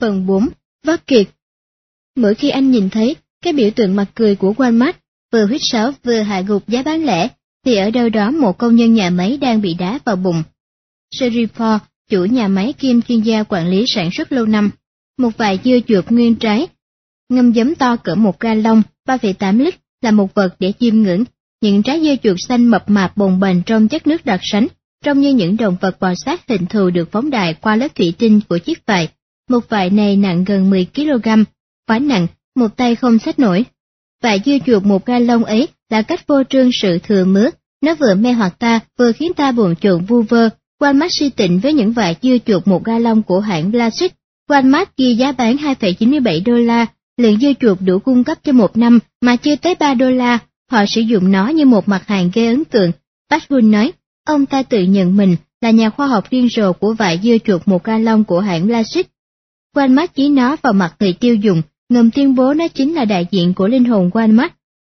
Phần 4. Vác kiệt Mỗi khi anh nhìn thấy cái biểu tượng mặt cười của Walmart vừa huyết sáo vừa hạ gục giá bán lẻ, thì ở đâu đó một công nhân nhà máy đang bị đá vào bụng. Sherry chủ nhà máy kim chuyên gia quản lý sản xuất lâu năm, một vài dưa chuột nguyên trái, ngâm giấm to cỡ một ga lông, 3,8 lít là một vật để chiêm ngưỡng. Những trái dưa chuột xanh mập mạp bồng bềnh trong chất nước đặc sánh, trông như những động vật bò sát hình thù được phóng đại qua lớp thủy tinh của chiếc vải. Một vải này nặng gần 10 kg, quá nặng, một tay không xách nổi. Vải dưa chuột một ga lông ấy là cách vô trương sự thừa mứa, nó vừa mê hoặc ta, vừa khiến ta buồn chuộng vu vơ. Quan mắt tịnh với những vải dưa chuột một ga lông của hãng Blasic. Quan mắt ghi giá bán 2,97 đô la, lượng dưa chuột đủ cung cấp cho một năm mà chưa tới 3 đô la. Họ sử dụng nó như một mặt hàng gây ấn tượng. Bashwood nói, ông ta tự nhận mình là nhà khoa học điên rồ của vải dưa chuột một ga lông của hãng Blasic. Quan mắt chỉ nó vào mặt người tiêu dùng, ngầm tuyên bố nó chính là đại diện của linh hồn Walmart.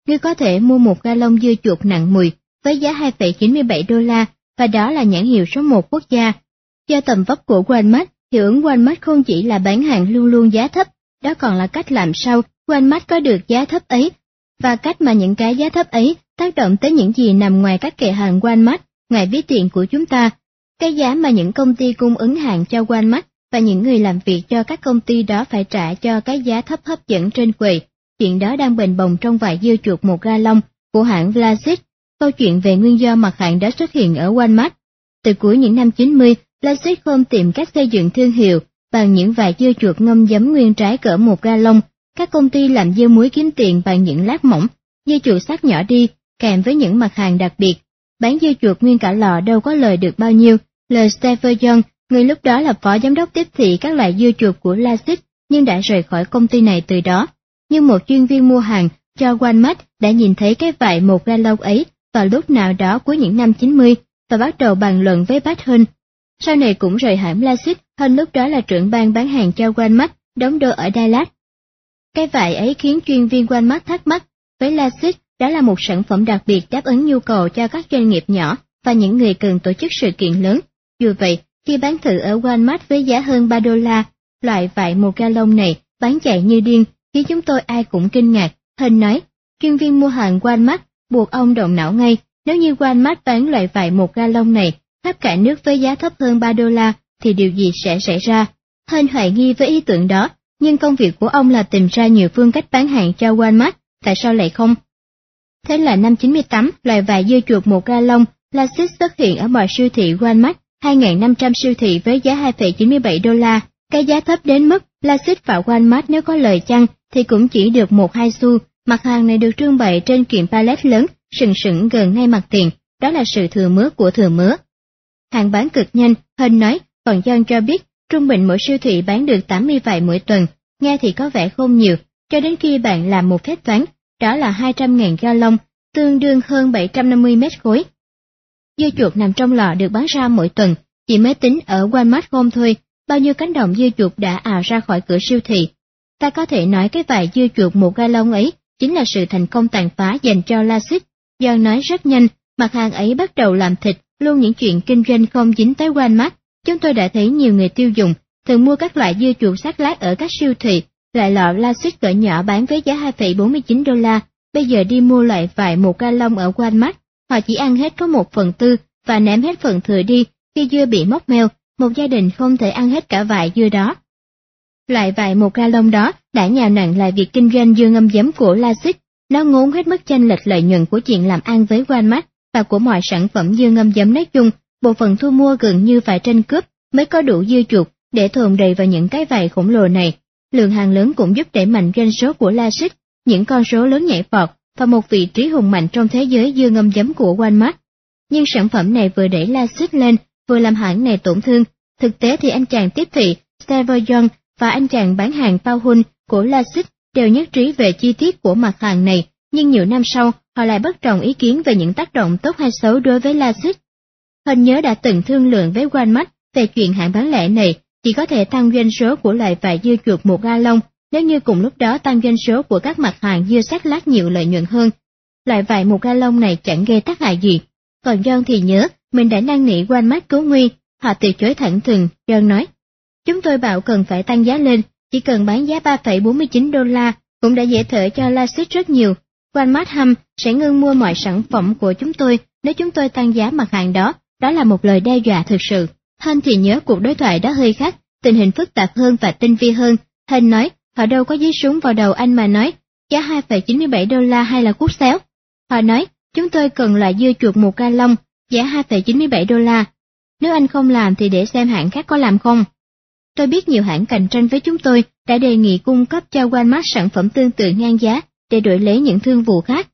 Ngươi có thể mua một ga lông dưa chuột nặng mùi với giá 2,97 đô la và đó là nhãn hiệu số 1 quốc gia. Do tầm vóc của Walmart, hiệu ứng Walmart không chỉ là bán hàng luôn luôn giá thấp, đó còn là cách làm sao Walmart có được giá thấp ấy và cách mà những cái giá thấp ấy tác động tới những gì nằm ngoài các kệ hàng Walmart, ngoài ví tiền của chúng ta. Cái giá mà những công ty cung ứng hàng cho Walmart và những người làm việc cho các công ty đó phải trả cho cái giá thấp hấp dẫn trên quầy. Chuyện đó đang bền bồng trong vài dưa chuột một ga lông của hãng Vlasic. Câu chuyện về nguyên do mặt hàng đó xuất hiện ở Walmart. Từ cuối những năm 90, Vlasic không tìm cách xây dựng thương hiệu bằng những vài dưa chuột ngâm giấm nguyên trái cỡ một ga lông. Các công ty làm dưa muối kiếm tiền bằng những lát mỏng, dưa chuột sắc nhỏ đi, kèm với những mặt hàng đặc biệt. Bán dưa chuột nguyên cả lò đâu có lời được bao nhiêu, lời Stephen Young Người lúc đó là phó giám đốc tiếp thị các loại dưa chuột của Lasix nhưng đã rời khỏi công ty này từ đó. Nhưng một chuyên viên mua hàng cho Walmart đã nhìn thấy cái vải một ga lông ấy vào lúc nào đó cuối những năm 90 và bắt đầu bàn luận với Bách Hân. Sau này cũng rời hãng Lasix, Hơn lúc đó là trưởng ban bán hàng cho Walmart, đóng đô ở Dallas. Cái vải ấy khiến chuyên viên Walmart thắc mắc, với Lasix đó là một sản phẩm đặc biệt đáp ứng nhu cầu cho các doanh nghiệp nhỏ và những người cần tổ chức sự kiện lớn. Dù vậy, khi bán thử ở Walmart với giá hơn 3 đô la, loại vải một ga lông này bán chạy như điên, khiến chúng tôi ai cũng kinh ngạc. Hình nói, chuyên viên mua hàng Walmart buộc ông động não ngay, nếu như Walmart bán loại vải một ga lông này khắp cả nước với giá thấp hơn 3 đô la, thì điều gì sẽ xảy ra? Hên hoài nghi với ý tưởng đó, nhưng công việc của ông là tìm ra nhiều phương cách bán hàng cho Walmart, tại sao lại không? Thế là năm 98, loại vải dưa chuột một ga lông, Lasix xuất hiện ở mọi siêu thị Walmart 2.500 siêu thị với giá 2,97 đô la, cái giá thấp đến mức Lasix và Walmart nếu có lời chăng thì cũng chỉ được một hai xu, mặt hàng này được trưng bày trên kiện pallet lớn, sừng sững gần ngay mặt tiền, đó là sự thừa mứa của thừa mứa. Hàng bán cực nhanh, Hên nói, còn John cho biết, trung bình mỗi siêu thị bán được 80 vải mỗi tuần, nghe thì có vẻ không nhiều, cho đến khi bạn làm một phép toán, đó là 200.000 gallon, tương đương hơn 750 mét khối, Dưa chuột nằm trong lò được bán ra mỗi tuần, chỉ mới tính ở Walmart Home thôi, bao nhiêu cánh đồng dưa chuột đã ào ra khỏi cửa siêu thị. Ta có thể nói cái vài dưa chuột một ga lông ấy chính là sự thành công tàn phá dành cho Lasik. Do nói rất nhanh, mặt hàng ấy bắt đầu làm thịt, luôn những chuyện kinh doanh không dính tới Walmart. Chúng tôi đã thấy nhiều người tiêu dùng thường mua các loại dưa chuột sát lát ở các siêu thị, loại lọ Lasik cỡ nhỏ bán với giá 2,49 đô la, bây giờ đi mua loại vải một ga lông ở Walmart họ chỉ ăn hết có một phần tư và ném hết phần thừa đi khi dưa bị móc meo, một gia đình không thể ăn hết cả vài dưa đó. Loại vài một ga lông đó đã nhào nặng lại việc kinh doanh dưa ngâm giấm của Lasix, nó ngốn hết mức chênh lệch lợi nhuận của chuyện làm ăn với Walmart và của mọi sản phẩm dưa ngâm giấm nói chung, bộ phận thu mua gần như phải tranh cướp mới có đủ dưa chuột để thồn đầy vào những cái vải khổng lồ này. Lượng hàng lớn cũng giúp đẩy mạnh doanh số của Lasix, những con số lớn nhảy vọt và một vị trí hùng mạnh trong thế giới dưa ngâm giấm của Walmart. Nhưng sản phẩm này vừa đẩy la xích lên, vừa làm hãng này tổn thương. Thực tế thì anh chàng tiếp thị Trevor Young và anh chàng bán hàng Paul Hun của La Xích đều nhất trí về chi tiết của mặt hàng này, nhưng nhiều năm sau, họ lại bất đồng ý kiến về những tác động tốt hay xấu đối với La Xích. Hình nhớ đã từng thương lượng với Walmart về chuyện hãng bán lẻ này chỉ có thể tăng doanh số của loại vải dưa chuột một ga lông nếu như cùng lúc đó tăng doanh số của các mặt hàng dưa sắc lát nhiều lợi nhuận hơn. Loại vải một ga lông này chẳng gây tác hại gì. Còn John thì nhớ, mình đã năn nỉ Walmart cứu nguy, họ từ chối thẳng thừng, John nói. Chúng tôi bảo cần phải tăng giá lên, chỉ cần bán giá 3,49 đô la cũng đã dễ thở cho Lasix rất nhiều. Walmart Hum sẽ ngưng mua mọi sản phẩm của chúng tôi nếu chúng tôi tăng giá mặt hàng đó, đó là một lời đe dọa thực sự. Hân thì nhớ cuộc đối thoại đó hơi khác, tình hình phức tạp hơn và tinh vi hơn. Hân nói, họ đâu có dí súng vào đầu anh mà nói, giá 2,97 đô la hay là cút xéo. Họ nói, chúng tôi cần loại dưa chuột một ca lông, giá 2,97 đô la. Nếu anh không làm thì để xem hãng khác có làm không. Tôi biết nhiều hãng cạnh tranh với chúng tôi đã đề nghị cung cấp cho Walmart sản phẩm tương tự ngang giá để đổi lấy những thương vụ khác.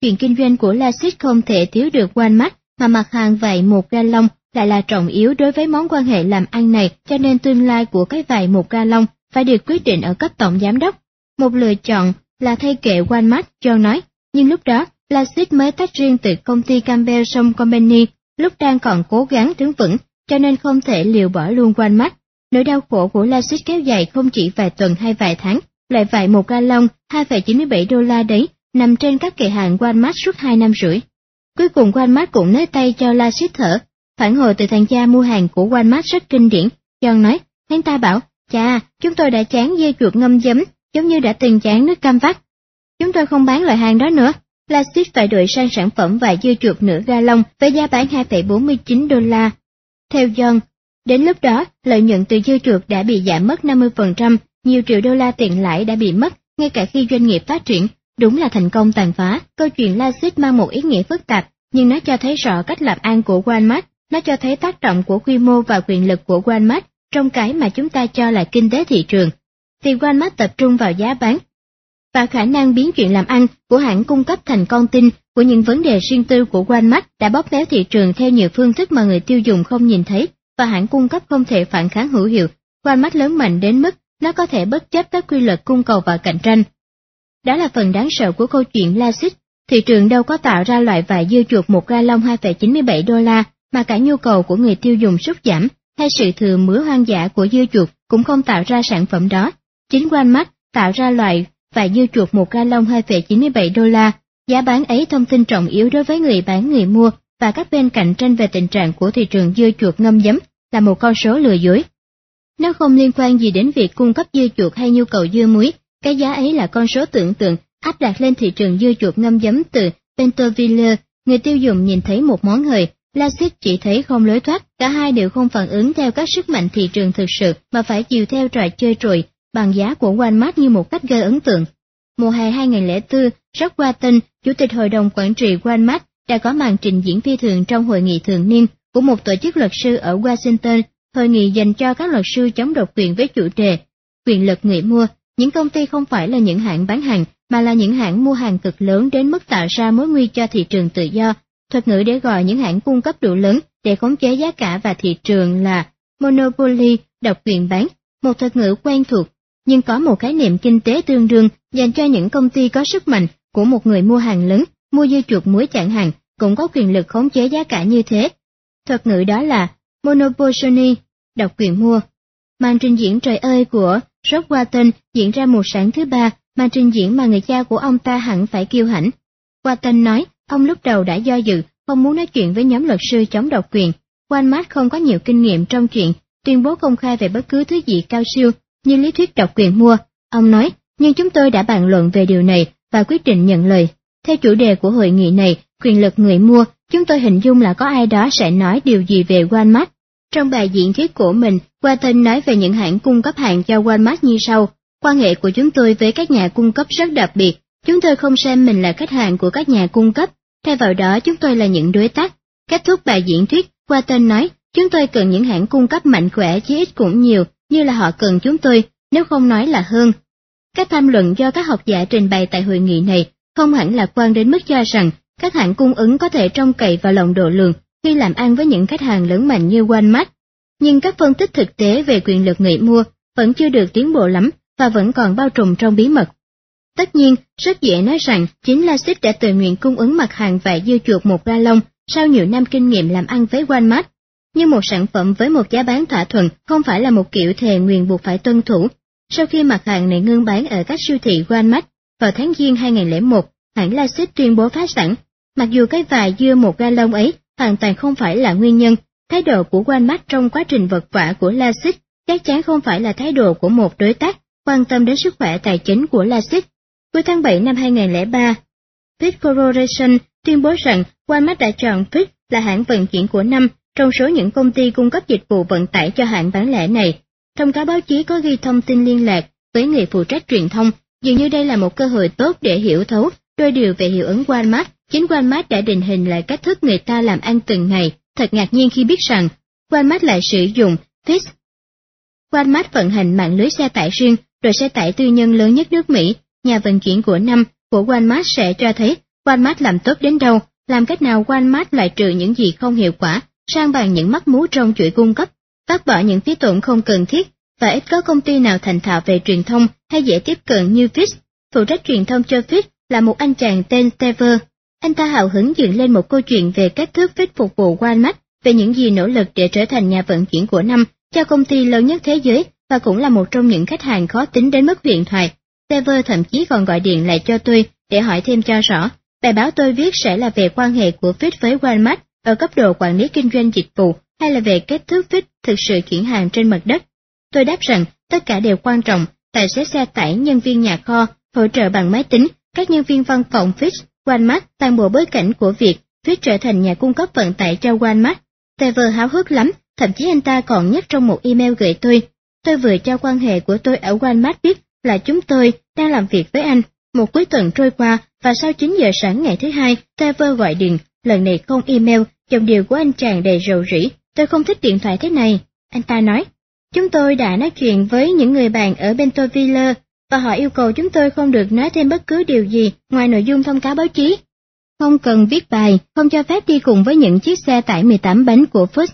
Chuyện kinh doanh của lasix không thể thiếu được Walmart mà mặt hàng vải một ga lông lại là trọng yếu đối với món quan hệ làm ăn này cho nên tương lai của cái vải một ga lông phải được quyết định ở cấp tổng giám đốc. Một lựa chọn là thay kệ Walmart, John nói, nhưng lúc đó Lassit mới tách riêng từ công ty Campbell Song Company, lúc đang còn cố gắng đứng vững, cho nên không thể liều bỏ luôn Walmart. Nỗi đau khổ của Lassit kéo dài không chỉ vài tuần hay vài tháng, loại vải một ga lông 2,97 đô la đấy nằm trên các kệ hàng Walmart suốt hai năm rưỡi. Cuối cùng Walmart cũng nới tay cho Lassit thở. Phản hồi từ thằng cha mua hàng của Walmart rất kinh điển. John nói, hắn ta bảo, cha, chúng tôi đã chán dê chuột ngâm giấm, giống như đã từng chán nước cam vắt. Chúng tôi không bán loại hàng đó nữa. Plastic phải đổi sang sản phẩm vải dưa chuột nửa ga lông với giá bán 2,49 đô la. Theo John, đến lúc đó, lợi nhuận từ dưa chuột đã bị giảm mất 50%, nhiều triệu đô la tiền lãi đã bị mất, ngay cả khi doanh nghiệp phát triển, đúng là thành công tàn phá. Câu chuyện Lassit mang một ý nghĩa phức tạp, nhưng nó cho thấy rõ cách làm ăn của Walmart, nó cho thấy tác động của quy mô và quyền lực của Walmart trong cái mà chúng ta cho là kinh tế thị trường. thì Walmart tập trung vào giá bán và khả năng biến chuyện làm ăn của hãng cung cấp thành con tin của những vấn đề riêng tư của Walmart đã bóp méo thị trường theo nhiều phương thức mà người tiêu dùng không nhìn thấy và hãng cung cấp không thể phản kháng hữu hiệu. Walmart lớn mạnh đến mức nó có thể bất chấp các quy luật cung cầu và cạnh tranh. Đó là phần đáng sợ của câu chuyện Lasix. Thị trường đâu có tạo ra loại vải dưa chuột một ga lông 2,97 đô la, mà cả nhu cầu của người tiêu dùng sút giảm, hay sự thừa mứa hoang dã của dưa chuột cũng không tạo ra sản phẩm đó. Chính Walmart tạo ra loại và dưa chuột một ga lông 2,97 đô la. Giá bán ấy thông tin trọng yếu đối với người bán người mua và các bên cạnh tranh về tình trạng của thị trường dưa chuột ngâm giấm là một con số lừa dối. Nó không liên quan gì đến việc cung cấp dưa chuột hay nhu cầu dưa muối, cái giá ấy là con số tưởng tượng áp đặt lên thị trường dưa chuột ngâm giấm từ Pentoville, người tiêu dùng nhìn thấy một món hời, Lassit chỉ thấy không lối thoát, cả hai đều không phản ứng theo các sức mạnh thị trường thực sự mà phải chịu theo trò chơi trùi. bằng giá của Walmart như một cách gây ấn tượng. Mùa hè 2004, Jack Watton, chủ tịch hội đồng quản trị Walmart, đã có màn trình diễn phi thường trong hội nghị thường niên của một tổ chức luật sư ở Washington, hội nghị dành cho các luật sư chống độc quyền với chủ đề quyền lực người mua. Những công ty không phải là những hãng bán hàng, mà là những hãng mua hàng cực lớn đến mức tạo ra mối nguy cho thị trường tự do. Thuật ngữ để gọi những hãng cung cấp đủ lớn để khống chế giá cả và thị trường là monopoly, độc quyền bán, một thuật ngữ quen thuộc, nhưng có một khái niệm kinh tế tương đương dành cho những công ty có sức mạnh của một người mua hàng lớn, mua dưa chuột muối chẳng hạn, cũng có quyền lực khống chế giá cả như thế. Thuật ngữ đó là monopoly, độc quyền mua. Màn trình diễn trời ơi của Rock Watton diễn ra một sáng thứ ba, màn trình diễn mà người cha của ông ta hẳn phải kiêu hãnh. Watton nói, ông lúc đầu đã do dự, không muốn nói chuyện với nhóm luật sư chống độc quyền. Walmart không có nhiều kinh nghiệm trong chuyện tuyên bố công khai về bất cứ thứ gì cao siêu như lý thuyết độc quyền mua. Ông nói, nhưng chúng tôi đã bàn luận về điều này và quyết định nhận lời. Theo chủ đề của hội nghị này, quyền lực người mua, chúng tôi hình dung là có ai đó sẽ nói điều gì về Walmart. Trong bài diễn thuyết của mình, Walton nói về những hãng cung cấp hàng cho Walmart như sau. Quan hệ của chúng tôi với các nhà cung cấp rất đặc biệt. Chúng tôi không xem mình là khách hàng của các nhà cung cấp. Thay vào đó chúng tôi là những đối tác. Kết thúc bài diễn thuyết, Watson nói, chúng tôi cần những hãng cung cấp mạnh khỏe chí ít cũng nhiều, như là họ cần chúng tôi, nếu không nói là hơn. Các tham luận do các học giả trình bày tại hội nghị này không hẳn lạc quan đến mức cho rằng các hãng cung ứng có thể trông cậy vào lòng độ lượng khi làm ăn với những khách hàng lớn mạnh như Walmart. Nhưng các phân tích thực tế về quyền lực người mua vẫn chưa được tiến bộ lắm và vẫn còn bao trùm trong bí mật. Tất nhiên, rất dễ nói rằng chính Lassit đã tự nguyện cung ứng mặt hàng vải dưa chuột một ga lông sau nhiều năm kinh nghiệm làm ăn với Walmart. Nhưng một sản phẩm với một giá bán thỏa thuận không phải là một kiểu thề nguyền buộc phải tuân thủ. Sau khi mặt hàng này ngưng bán ở các siêu thị Walmart, vào tháng Giêng 2001, hãng Lassit tuyên bố phá sản. Mặc dù cái vải dưa một ga lông ấy hoàn toàn không phải là nguyên nhân, thái độ của Walmart trong quá trình vật vã của Lasix chắc chắn không phải là thái độ của một đối tác quan tâm đến sức khỏe tài chính của Lasik. Cuối tháng 7 năm 2003, Fit Corporation tuyên bố rằng Walmart đã chọn Fit là hãng vận chuyển của năm trong số những công ty cung cấp dịch vụ vận tải cho hãng bán lẻ này. Trong cáo báo chí có ghi thông tin liên lạc với người phụ trách truyền thông, dường như đây là một cơ hội tốt để hiểu thấu đôi điều về hiệu ứng Walmart. Chính Walmart đã định hình lại cách thức người ta làm ăn từng ngày, thật ngạc nhiên khi biết rằng Walmart lại sử dụng Fitch. Walmart vận hành mạng lưới xe tải riêng, rồi xe tải tư nhân lớn nhất nước Mỹ, nhà vận chuyển của năm của Walmart sẽ cho thấy Walmart làm tốt đến đâu, làm cách nào Walmart loại trừ những gì không hiệu quả, sang bằng những mắc mú trong chuỗi cung cấp, bác bỏ những phí tổn không cần thiết, và ít có công ty nào thành thạo về truyền thông hay dễ tiếp cận như Fitch. Phụ trách truyền thông cho Fitch là một anh chàng tên Tever. Anh ta hào hứng dựng lên một câu chuyện về cách thức Fitch phục vụ Walmart, về những gì nỗ lực để trở thành nhà vận chuyển của năm cho công ty lớn nhất thế giới và cũng là một trong những khách hàng khó tính đến mức điện thoại. Tever thậm chí còn gọi điện lại cho tôi để hỏi thêm cho rõ. Bài báo tôi viết sẽ là về quan hệ của Fitch với Walmart ở cấp độ quản lý kinh doanh dịch vụ hay là về cách thức Fitch thực sự chuyển hàng trên mặt đất. Tôi đáp rằng tất cả đều quan trọng, tài xế xe tải, nhân viên nhà kho, hỗ trợ bằng máy tính, các nhân viên văn phòng Fitch, Walmart, toàn bộ bối cảnh của việc Fitch trở thành nhà cung cấp vận tải cho Walmart. Tever háo hức lắm, thậm chí anh ta còn nhắc trong một email gửi tôi. Tôi vừa cho quan hệ của tôi ở Walmart biết là chúng tôi đang làm việc với anh. Một cuối tuần trôi qua và sau 9 giờ sáng ngày thứ hai, Trevor gọi điện, lần này không email, dòng điều của anh chàng đầy rầu rĩ. Tôi không thích điện thoại thế này. Anh ta nói, chúng tôi đã nói chuyện với những người bạn ở Bentonville và họ yêu cầu chúng tôi không được nói thêm bất cứ điều gì ngoài nội dung thông cáo báo chí. Không cần viết bài, không cho phép đi cùng với những chiếc xe tải 18 bánh của Ford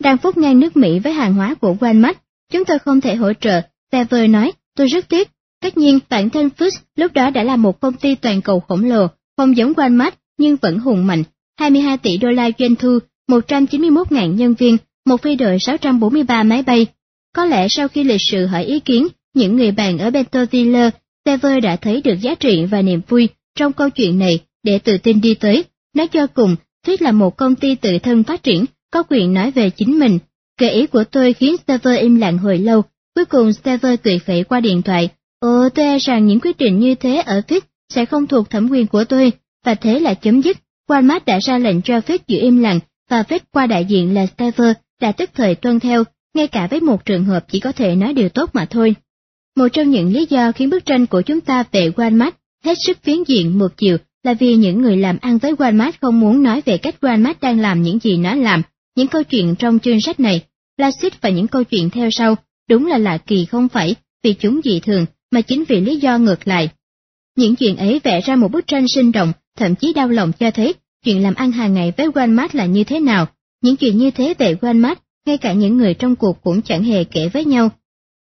đang phút ngang nước Mỹ với hàng hóa của Walmart. Chúng tôi không thể hỗ trợ, Trevor nói, tôi rất tiếc. Tất nhiên, bản thân Fuchs lúc đó đã là một công ty toàn cầu khổng lồ, không giống Walmart nhưng vẫn hùng mạnh, 22 tỷ đô la doanh thu, 191.000 nhân viên, một phi đội 643 máy bay. Có lẽ sau khi lịch sự hỏi ý kiến, những người bạn ở Bentonville, Tever đã thấy được giá trị và niềm vui trong câu chuyện này để tự tin đi tới. Nói cho cùng, Thuyết là một công ty tự thân phát triển, có quyền nói về chính mình. Gợi ý của tôi khiến Stever im lặng hồi lâu, cuối cùng Stever tùy khẩy qua điện thoại. Ồ, tôi e rằng những quyết định như thế ở Thuyết sẽ không thuộc thẩm quyền của tôi, và thế là chấm dứt. Walmart đã ra lệnh cho Fed giữ im lặng, và Fed qua đại diện là Stever đã tức thời tuân theo, ngay cả với một trường hợp chỉ có thể nói điều tốt mà thôi. Một trong những lý do khiến bức tranh của chúng ta về Walmart hết sức phiến diện một chiều là vì những người làm ăn với Walmart không muốn nói về cách Walmart đang làm những gì nó làm. Những câu chuyện trong chương sách này, Placid và những câu chuyện theo sau, đúng là lạ kỳ không phải vì chúng dị thường, mà chính vì lý do ngược lại. Những chuyện ấy vẽ ra một bức tranh sinh động, thậm chí đau lòng cho thấy chuyện làm ăn hàng ngày với Walmart là như thế nào. Những chuyện như thế về Walmart, ngay cả những người trong cuộc cũng chẳng hề kể với nhau.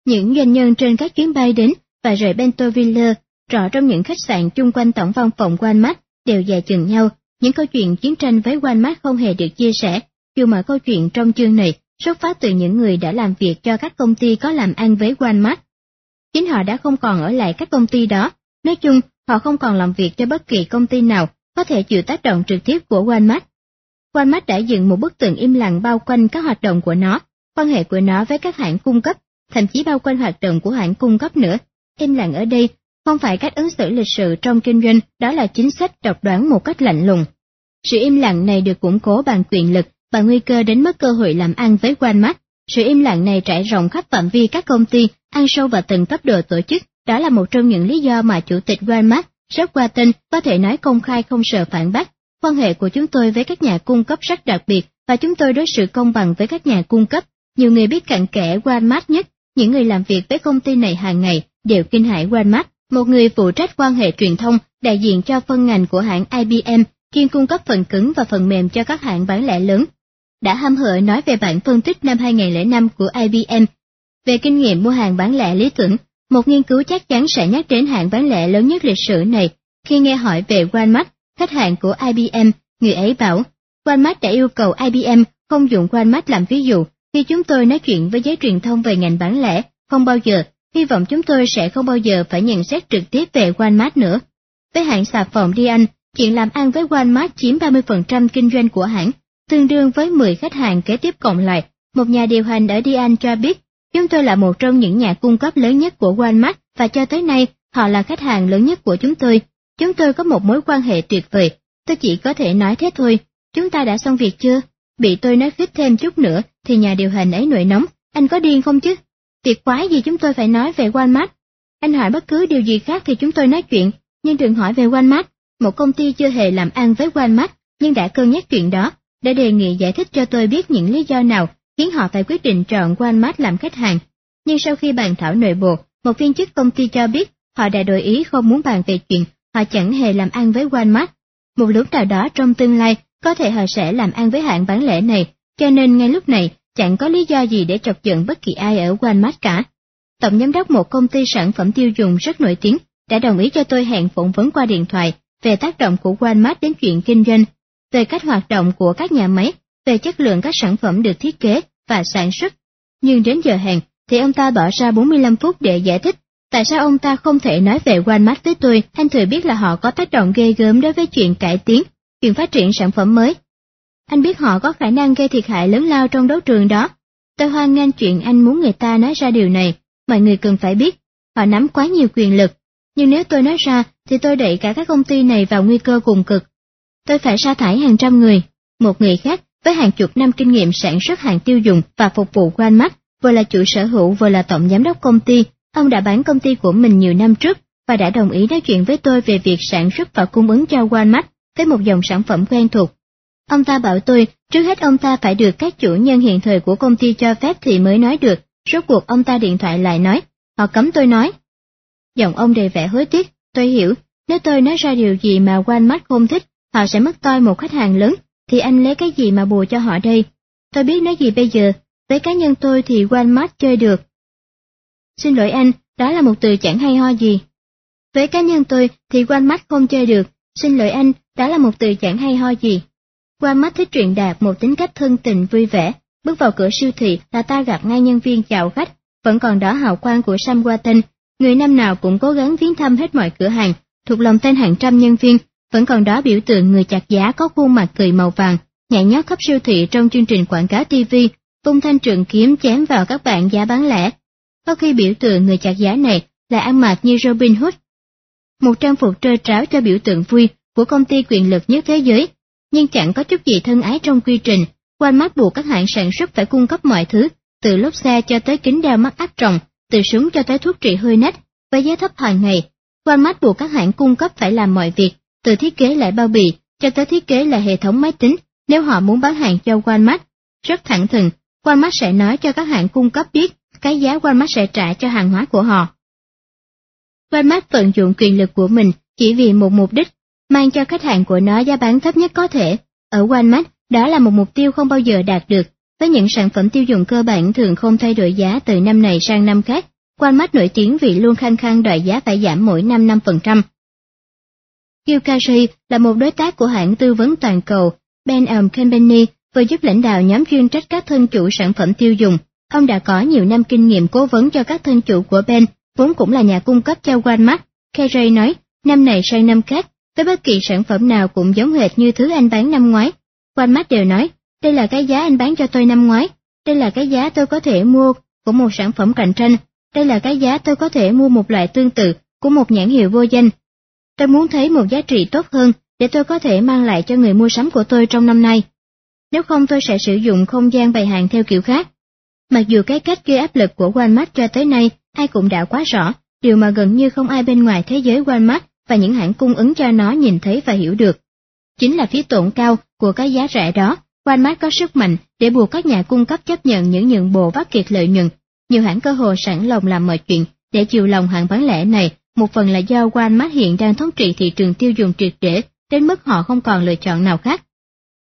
Những doanh nhân trên các chuyến bay đến và rời Bentoville, rõ trong những khách sạn chung quanh tổng văn phòng Walmart đều dài chừng nhau. Những câu chuyện chiến tranh với Walmart không hề được chia sẻ, dù mọi câu chuyện trong chương này xuất phát từ những người đã làm việc cho các công ty có làm ăn với Walmart. Chính họ đã không còn ở lại các công ty đó, nói chung họ không còn làm việc cho bất kỳ công ty nào có thể chịu tác động trực tiếp của Walmart. Walmart đã dựng một bức tường im lặng bao quanh các hoạt động của nó, quan hệ của nó với các hãng cung cấp, thậm chí bao quanh hoạt động của hãng cung cấp nữa. Im lặng ở đây không phải cách ứng xử lịch sự trong kinh doanh, đó là chính sách độc đoán một cách lạnh lùng. Sự im lặng này được củng cố bằng quyền lực và nguy cơ đến mất cơ hội làm ăn với Walmart. Sự im lặng này trải rộng khắp phạm vi các công ty, ăn sâu vào từng cấp độ tổ chức. Đó là một trong những lý do mà Chủ tịch Walmart, Jeff Walton, có thể nói công khai không sợ phản bác. Quan hệ của chúng tôi với các nhà cung cấp rất đặc biệt và chúng tôi đối xử công bằng với các nhà cung cấp. Nhiều người biết cặn kẽ Walmart nhất, những người làm việc với công ty này hàng ngày đều kinh hãi Walmart. Một người phụ trách quan hệ truyền thông, đại diện cho phân ngành của hãng IBM, chuyên cung cấp phần cứng và phần mềm cho các hãng bán lẻ lớn, đã hăm hở nói về bản phân tích năm 2005 của IBM về kinh nghiệm mua hàng bán lẻ lý tưởng. Một nghiên cứu chắc chắn sẽ nhắc đến hãng bán lẻ lớn nhất lịch sử này. Khi nghe hỏi về Walmart, khách hàng của IBM, người ấy bảo, Walmart đã yêu cầu IBM không dùng Walmart làm ví dụ khi chúng tôi nói chuyện với giới truyền thông về ngành bán lẻ, không bao giờ hy vọng chúng tôi sẽ không bao giờ phải nhận xét trực tiếp về Walmart nữa. Với hãng xà phòng Dian, chuyện làm ăn với Walmart chiếm 30% kinh doanh của hãng, tương đương với 10 khách hàng kế tiếp cộng lại. Một nhà điều hành ở Dian cho biết, Chúng tôi là một trong những nhà cung cấp lớn nhất của Walmart và cho tới nay họ là khách hàng lớn nhất của chúng tôi. Chúng tôi có một mối quan hệ tuyệt vời. Tôi chỉ có thể nói thế thôi. Chúng ta đã xong việc chưa? Bị tôi nói khích thêm chút nữa thì nhà điều hành ấy nổi nóng. Anh có điên không chứ? Việc quái gì chúng tôi phải nói về Walmart? Anh hỏi bất cứ điều gì khác thì chúng tôi nói chuyện, nhưng đừng hỏi về Walmart. Một công ty chưa hề làm ăn với Walmart, nhưng đã cân nhắc chuyện đó, đã đề nghị giải thích cho tôi biết những lý do nào khiến họ phải quyết định chọn Walmart làm khách hàng. Nhưng sau khi bàn thảo nội bộ, một viên chức công ty cho biết họ đã đổi ý không muốn bàn về chuyện họ chẳng hề làm ăn với Walmart. Một lúc nào đó trong tương lai, có thể họ sẽ làm ăn với hãng bán lẻ này, cho nên ngay lúc này chẳng có lý do gì để chọc giận bất kỳ ai ở Walmart cả. Tổng giám đốc một công ty sản phẩm tiêu dùng rất nổi tiếng đã đồng ý cho tôi hẹn phỏng vấn qua điện thoại về tác động của Walmart đến chuyện kinh doanh, về cách hoạt động của các nhà máy, về chất lượng các sản phẩm được thiết kế và sản xuất. Nhưng đến giờ hẹn thì ông ta bỏ ra 45 phút để giải thích tại sao ông ta không thể nói về Walmart với tôi, anh thừa biết là họ có tác động ghê gớm đối với chuyện cải tiến, chuyện phát triển sản phẩm mới. Anh biết họ có khả năng gây thiệt hại lớn lao trong đấu trường đó. Tôi hoan nghênh chuyện anh muốn người ta nói ra điều này, mọi người cần phải biết, họ nắm quá nhiều quyền lực. Nhưng nếu tôi nói ra, thì tôi đẩy cả các công ty này vào nguy cơ cùng cực. Tôi phải sa thải hàng trăm người. Một người khác, với hàng chục năm kinh nghiệm sản xuất hàng tiêu dùng và phục vụ Walmart, vừa là chủ sở hữu vừa là tổng giám đốc công ty, ông đã bán công ty của mình nhiều năm trước và đã đồng ý nói chuyện với tôi về việc sản xuất và cung ứng cho Walmart với một dòng sản phẩm quen thuộc. Ông ta bảo tôi, trước hết ông ta phải được các chủ nhân hiện thời của công ty cho phép thì mới nói được, rốt cuộc ông ta điện thoại lại nói, họ cấm tôi nói. Giọng ông đầy vẻ hối tiếc, tôi hiểu, nếu tôi nói ra điều gì mà Walmart không thích, họ sẽ mất tôi một khách hàng lớn, thì anh lấy cái gì mà bù cho họ đây? Tôi biết nói gì bây giờ, với cá nhân tôi thì Walmart chơi được. Xin lỗi anh, đó là một từ chẳng hay ho gì. Với cá nhân tôi thì Walmart không chơi được, xin lỗi anh, đó là một từ chẳng hay ho gì. Walmart thích truyền đạt một tính cách thân tình vui vẻ, bước vào cửa siêu thị là ta gặp ngay nhân viên chào khách, vẫn còn đó hào quang của Sam Walton, người năm nào cũng cố gắng viếng thăm hết mọi cửa hàng, thuộc lòng tên hàng trăm nhân viên, vẫn còn đó biểu tượng người chặt giá có khuôn mặt cười màu vàng, nhảy nhót khắp siêu thị trong chương trình quảng cáo TV, tung thanh trường kiếm chém vào các bạn giá bán lẻ. Có khi biểu tượng người chặt giá này là ăn mặc như Robin Hood. Một trang phục trơ tráo cho biểu tượng vui của công ty quyền lực nhất thế giới, nhưng chẳng có chút gì thân ái trong quy trình. Walmart buộc các hãng sản xuất phải cung cấp mọi thứ, từ lốp xe cho tới kính đeo mắt áp tròng, từ súng cho tới thuốc trị hơi nách, với giá thấp hàng ngày. Walmart buộc các hãng cung cấp phải làm mọi việc, từ thiết kế lại bao bì, cho tới thiết kế lại hệ thống máy tính, nếu họ muốn bán hàng cho Walmart. Rất thẳng thừng, Walmart sẽ nói cho các hãng cung cấp biết cái giá Walmart sẽ trả cho hàng hóa của họ. Walmart vận dụng quyền lực của mình chỉ vì một mục đích, mang cho khách hàng của nó giá bán thấp nhất có thể. Ở Walmart, đó là một mục tiêu không bao giờ đạt được, với những sản phẩm tiêu dùng cơ bản thường không thay đổi giá từ năm này sang năm khác. Walmart nổi tiếng vì luôn khăng khăng đòi giá phải giảm mỗi năm 5%. Gilcari là một đối tác của hãng tư vấn toàn cầu Ben Company vừa giúp lãnh đạo nhóm chuyên trách các thân chủ sản phẩm tiêu dùng. Ông đã có nhiều năm kinh nghiệm cố vấn cho các thân chủ của Ben, vốn cũng là nhà cung cấp cho Walmart. Kerry nói, năm này sang năm khác, với bất kỳ sản phẩm nào cũng giống hệt như thứ anh bán năm ngoái. Walmart đều nói, đây là cái giá anh bán cho tôi năm ngoái, đây là cái giá tôi có thể mua của một sản phẩm cạnh tranh, đây là cái giá tôi có thể mua một loại tương tự của một nhãn hiệu vô danh. Tôi muốn thấy một giá trị tốt hơn để tôi có thể mang lại cho người mua sắm của tôi trong năm nay. Nếu không tôi sẽ sử dụng không gian bày hàng theo kiểu khác. Mặc dù cái cách gây áp lực của Walmart cho tới nay ai cũng đã quá rõ, điều mà gần như không ai bên ngoài thế giới Walmart và những hãng cung ứng cho nó nhìn thấy và hiểu được. Chính là phí tổn cao của cái giá rẻ đó, Walmart có sức mạnh để buộc các nhà cung cấp chấp nhận những nhượng bộ vắt kiệt lợi nhuận. Nhiều hãng cơ hồ sẵn lòng làm mọi chuyện để chiều lòng hãng bán lẻ này, một phần là do Walmart hiện đang thống trị thị trường tiêu dùng triệt để, đến mức họ không còn lựa chọn nào khác.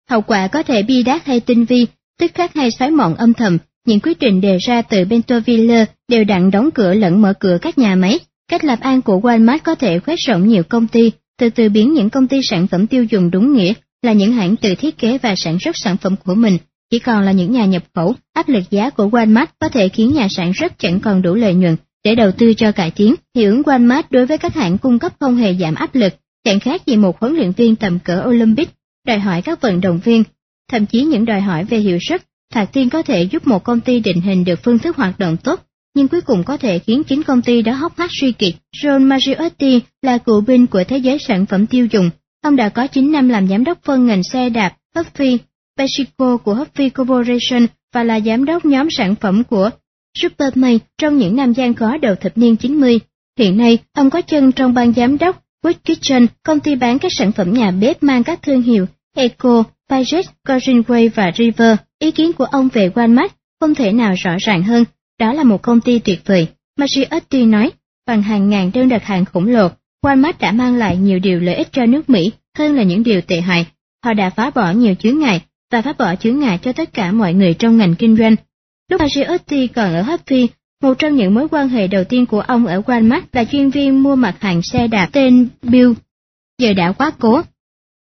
Hậu quả có thể bi đát hay tinh vi, tức khắc hay xoáy mọn âm thầm, những quyết định đề ra từ Bentoville đều đặn đóng cửa lẫn mở cửa các nhà máy. Cách lập an của Walmart có thể khuếch rộng nhiều công ty, từ từ biến những công ty sản phẩm tiêu dùng đúng nghĩa là những hãng tự thiết kế và sản xuất sản phẩm của mình, chỉ còn là những nhà nhập khẩu, áp lực giá của Walmart có thể khiến nhà sản xuất chẳng còn đủ lợi nhuận để đầu tư cho cải tiến. Hiệu ứng Walmart đối với các hãng cung cấp không hề giảm áp lực, chẳng khác gì một huấn luyện viên tầm cỡ Olympic, đòi hỏi các vận động viên, thậm chí những đòi hỏi về hiệu suất phạt tiền có thể giúp một công ty định hình được phương thức hoạt động tốt, nhưng cuối cùng có thể khiến chính công ty đó hốc hác suy kiệt. John Mariotti là cựu binh của thế giới sản phẩm tiêu dùng. Ông đã có 9 năm làm giám đốc phân ngành xe đạp Huffy Pepsico của Huffy Corporation và là giám đốc nhóm sản phẩm của Superman trong những năm gian khó đầu thập niên 90. Hiện nay, ông có chân trong ban giám đốc Wood Kitchen, công ty bán các sản phẩm nhà bếp mang các thương hiệu Eco, Paget, Greenway và River. Ý kiến của ông về Walmart không thể nào rõ ràng hơn, đó là một công ty tuyệt vời. Mariotti nói, bằng hàng ngàn đơn đặt hàng khổng lồ, Walmart đã mang lại nhiều điều lợi ích cho nước Mỹ hơn là những điều tệ hại. Họ đã phá bỏ nhiều chướng ngại và phá bỏ chướng ngại cho tất cả mọi người trong ngành kinh doanh. Lúc Mariotti còn ở Happy, một trong những mối quan hệ đầu tiên của ông ở Walmart là chuyên viên mua mặt hàng xe đạp tên Bill. Giờ đã quá cố.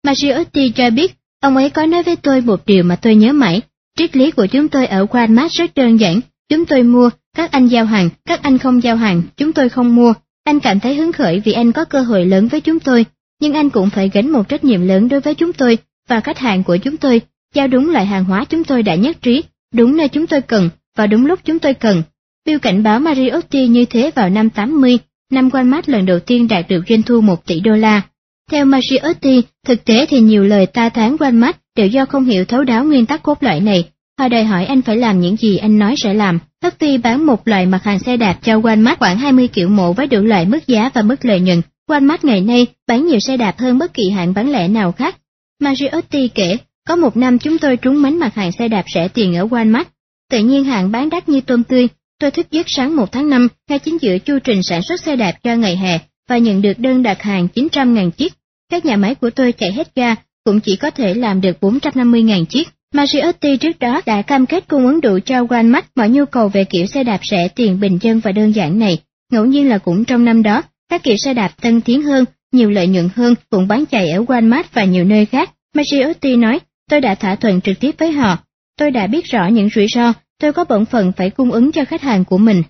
Mariotti cho biết, ông ấy có nói với tôi một điều mà tôi nhớ mãi. Triết lý của chúng tôi ở Walmart rất đơn giản. Chúng tôi mua, các anh giao hàng, các anh không giao hàng, chúng tôi không mua. Anh cảm thấy hứng khởi vì anh có cơ hội lớn với chúng tôi, nhưng anh cũng phải gánh một trách nhiệm lớn đối với chúng tôi và khách hàng của chúng tôi, giao đúng loại hàng hóa chúng tôi đã nhất trí, đúng nơi chúng tôi cần và đúng lúc chúng tôi cần. Bill cảnh báo Mariotti như thế vào năm 80, năm Walmart lần đầu tiên đạt được doanh thu 1 tỷ đô la. Theo Mariotti, thực tế thì nhiều lời ta thán Walmart đều do không hiểu thấu đáo nguyên tắc cốt lõi này. Họ đòi hỏi anh phải làm những gì anh nói sẽ làm. Huffy bán một loại mặt hàng xe đạp cho Walmart khoảng 20 kiểu mộ với đủ loại mức giá và mức lợi nhuận. Walmart ngày nay bán nhiều xe đạp hơn bất kỳ hãng bán lẻ nào khác. Mariotti kể, có một năm chúng tôi trúng mánh mặt hàng xe đạp rẻ tiền ở Walmart. Tự nhiên hàng bán đắt như tôm tươi, tôi thức giấc sáng 1 tháng 5 ngay chính giữa chu trình sản xuất xe đạp cho ngày hè và nhận được đơn đặt hàng 900.000 chiếc. Các nhà máy của tôi chạy hết ga, cũng chỉ có thể làm được 450.000 chiếc. Mariotti trước đó đã cam kết cung ứng đủ cho Walmart mọi nhu cầu về kiểu xe đạp rẻ tiền bình dân và đơn giản này. Ngẫu nhiên là cũng trong năm đó, các kiểu xe đạp tân tiến hơn, nhiều lợi nhuận hơn cũng bán chạy ở Walmart và nhiều nơi khác. Mariotti nói, tôi đã thỏa thuận trực tiếp với họ. Tôi đã biết rõ những rủi ro, tôi có bổn phận phải cung ứng cho khách hàng của mình.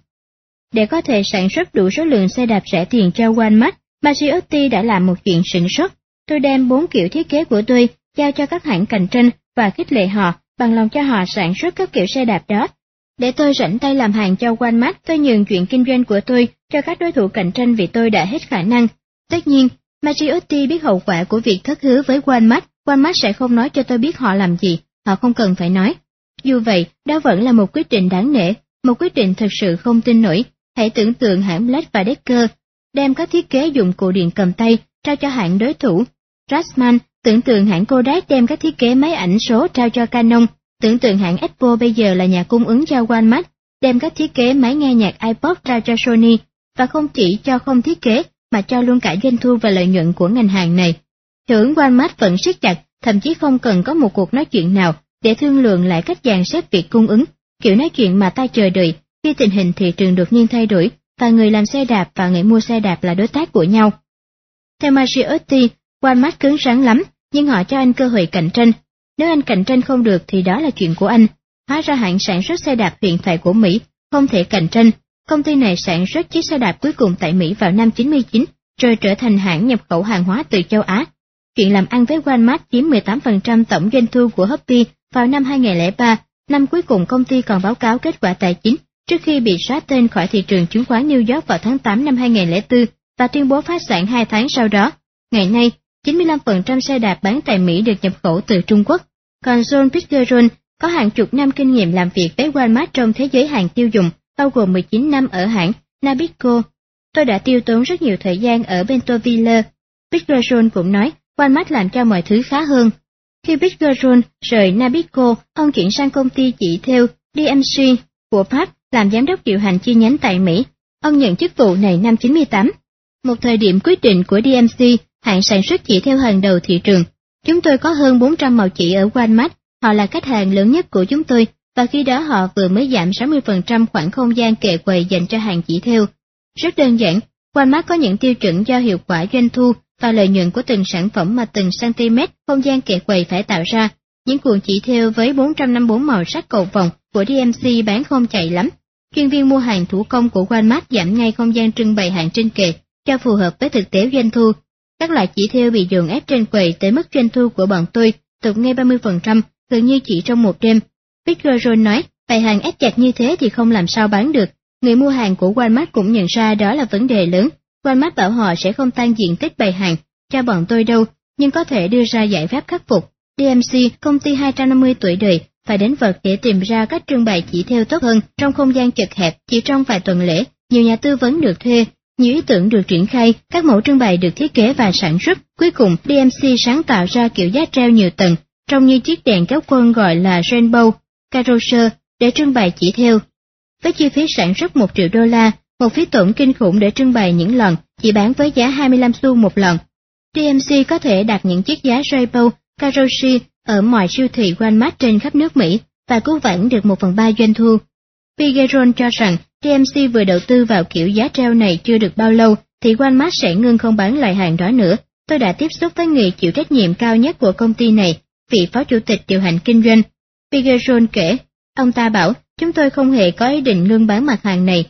Để có thể sản xuất đủ số lượng xe đạp rẻ tiền cho Walmart, Mariotti đã làm một chuyện sửng sốt. Tôi đem bốn kiểu thiết kế của tôi giao cho các hãng cạnh tranh và khích lệ họ bằng lòng cho họ sản xuất các kiểu xe đạp đó. Để tôi rảnh tay làm hàng cho Walmart, tôi nhường chuyện kinh doanh của tôi cho các đối thủ cạnh tranh vì tôi đã hết khả năng. Tất nhiên, Mariotti biết hậu quả của việc thất hứa với Walmart, Walmart sẽ không nói cho tôi biết họ làm gì, họ không cần phải nói. Dù vậy, đó vẫn là một quyết định đáng nể, một quyết định thật sự không tin nổi. Hãy tưởng tượng hãng Black và Decker đem các thiết kế dụng cụ điện cầm tay trao cho hãng đối thủ. Rasmann tưởng tượng hãng Kodak đem các thiết kế máy ảnh số trao cho Canon, tưởng tượng hãng Apple bây giờ là nhà cung ứng cho Walmart, đem các thiết kế máy nghe nhạc iPod trao cho Sony, và không chỉ cho không thiết kế mà cho luôn cả doanh thu và lợi nhuận của ngành hàng này. Hiệu Quan Mắt vẫn siết chặt, thậm chí không cần có một cuộc nói chuyện nào để thương lượng lại cách dàn xếp việc cung ứng, kiểu nói chuyện mà ta chờ đợi khi tình hình thị trường đột nhiên thay đổi và người làm xe đạp và người mua xe đạp là đối tác của nhau. Theo Mariotti, Walmart cứng rắn lắm, nhưng họ cho anh cơ hội cạnh tranh. Nếu anh cạnh tranh không được thì đó là chuyện của anh. Hóa ra hãng sản xuất xe đạp hiện tại của Mỹ không thể cạnh tranh. Công ty này sản xuất chiếc xe đạp cuối cùng tại Mỹ vào năm 99, rồi trở thành hãng nhập khẩu hàng hóa từ châu Á. Chuyện làm ăn với Walmart chiếm 18% tổng doanh thu của Huffy vào năm 2003, năm cuối cùng công ty còn báo cáo kết quả tài chính trước khi bị xóa tên khỏi thị trường chứng khoán New York vào tháng 8 năm 2004 và tuyên bố phá sản hai tháng sau đó. Ngày nay, 95% xe đạp bán tại Mỹ được nhập khẩu từ Trung Quốc, còn John Fitzgerald có hàng chục năm kinh nghiệm làm việc với Walmart trong thế giới hàng tiêu dùng, bao gồm 19 năm ở hãng Nabisco. Tôi đã tiêu tốn rất nhiều thời gian ở Bentonville. Fitzgerald cũng nói, Walmart làm cho mọi thứ khá hơn. Khi Fitzgerald rời Nabisco, ông chuyển sang công ty chỉ theo DMC của Pháp làm giám đốc điều hành chi nhánh tại Mỹ. Ông nhận chức vụ này năm 98. Một thời điểm quyết định của DMC, hãng sản xuất chỉ theo hàng đầu thị trường. Chúng tôi có hơn 400 màu chỉ ở Walmart, họ là khách hàng lớn nhất của chúng tôi, và khi đó họ vừa mới giảm 60% khoảng không gian kệ quầy dành cho hàng chỉ theo. Rất đơn giản, Walmart có những tiêu chuẩn do hiệu quả doanh thu và lợi nhuận của từng sản phẩm mà từng cm không gian kệ quầy phải tạo ra. Những cuộn chỉ theo với 454 màu sắc cầu vòng của DMC bán không chạy lắm. Chuyên viên mua hàng thủ công của Walmart giảm ngay không gian trưng bày hàng trên kệ cho phù hợp với thực tế doanh thu. Các loại chỉ theo bị dồn ép trên quầy tới mức doanh thu của bọn tôi tụt ngay 30%, gần như chỉ trong một đêm. Pitgeron nói, bày hàng ép chặt như thế thì không làm sao bán được. Người mua hàng của Walmart cũng nhận ra đó là vấn đề lớn. Walmart bảo họ sẽ không tăng diện tích bày hàng cho bọn tôi đâu, nhưng có thể đưa ra giải pháp khắc phục. DMC, công ty 250 tuổi đời, phải đến vật để tìm ra cách trưng bày chỉ theo tốt hơn trong không gian chật hẹp chỉ trong vài tuần lễ. Nhiều nhà tư vấn được thuê, nhiều ý tưởng được triển khai, các mẫu trưng bày được thiết kế và sản xuất. Cuối cùng, DMC sáng tạo ra kiểu giá treo nhiều tầng, trông như chiếc đèn kéo quân gọi là Rainbow, Carousel, để trưng bày chỉ theo. Với chi phí sản xuất 1 triệu đô la, một phí tổn kinh khủng để trưng bày những lần, chỉ bán với giá 25 xu một lần. DMC có thể đặt những chiếc giá Rainbow, Karoshi ở mọi siêu thị Walmart trên khắp nước Mỹ và cứu vãn được một phần ba doanh thu. Pigeron cho rằng TMC vừa đầu tư vào kiểu giá treo này chưa được bao lâu thì Walmart sẽ ngưng không bán loại hàng đó nữa. Tôi đã tiếp xúc với người chịu trách nhiệm cao nhất của công ty này, vị phó chủ tịch điều hành kinh doanh. Pigeron kể, ông ta bảo, chúng tôi không hề có ý định ngưng bán mặt hàng này.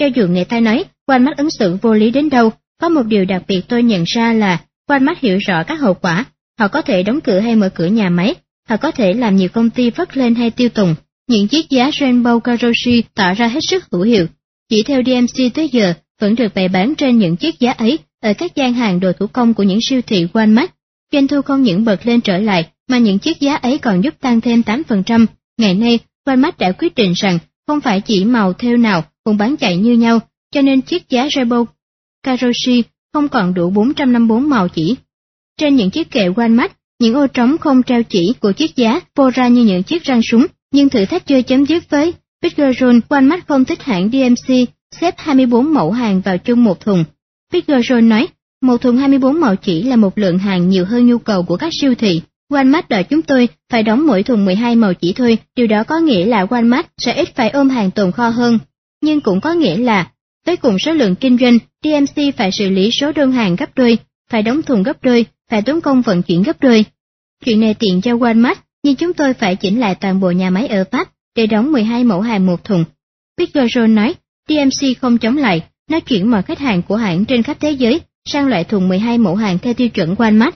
Cho dù người ta nói, Walmart ứng xử vô lý đến đâu, có một điều đặc biệt tôi nhận ra là Walmart hiểu rõ các hậu quả, họ có thể đóng cửa hay mở cửa nhà máy, họ có thể làm nhiều công ty phất lên hay tiêu tùng, những chiếc giá Rainbow Karoshi tỏ ra hết sức hữu hiệu. Chỉ theo DMC tới giờ, vẫn được bày bán trên những chiếc giá ấy ở các gian hàng đồ thủ công của những siêu thị Walmart. Doanh thu không những bật lên trở lại, mà những chiếc giá ấy còn giúp tăng thêm 8%. Ngày nay, Walmart đã quyết định rằng không phải chỉ màu theo nào cũng bán chạy như nhau, cho nên chiếc giá Rainbow Karoshi không còn đủ 454 màu chỉ. Trên những chiếc kệ Walmart, những ô trống không treo chỉ của chiếc giá phô ra như những chiếc răng súng, nhưng thử thách chưa chấm dứt với Pitgeron, Walmart không thích hãng DMC, xếp 24 mẫu hàng vào chung một thùng. Pitgeron nói, một thùng 24 mẫu chỉ là một lượng hàng nhiều hơn nhu cầu của các siêu thị. Walmart đòi chúng tôi phải đóng mỗi thùng 12 màu chỉ thôi, điều đó có nghĩa là Walmart sẽ ít phải ôm hàng tồn kho hơn. Nhưng cũng có nghĩa là, với cùng số lượng kinh doanh, DMC phải xử lý số đơn hàng gấp đôi, phải đóng thùng gấp đôi, phải tốn công vận chuyển gấp đôi. Chuyện này tiện cho Walmart, nhưng chúng tôi phải chỉnh lại toàn bộ nhà máy ở Pháp để đóng 12 mẫu hàng một thùng. Pitgeron nói, DMC không chống lại, nó chuyển mọi khách hàng của hãng trên khắp thế giới sang loại thùng 12 mẫu hàng theo tiêu chuẩn Walmart.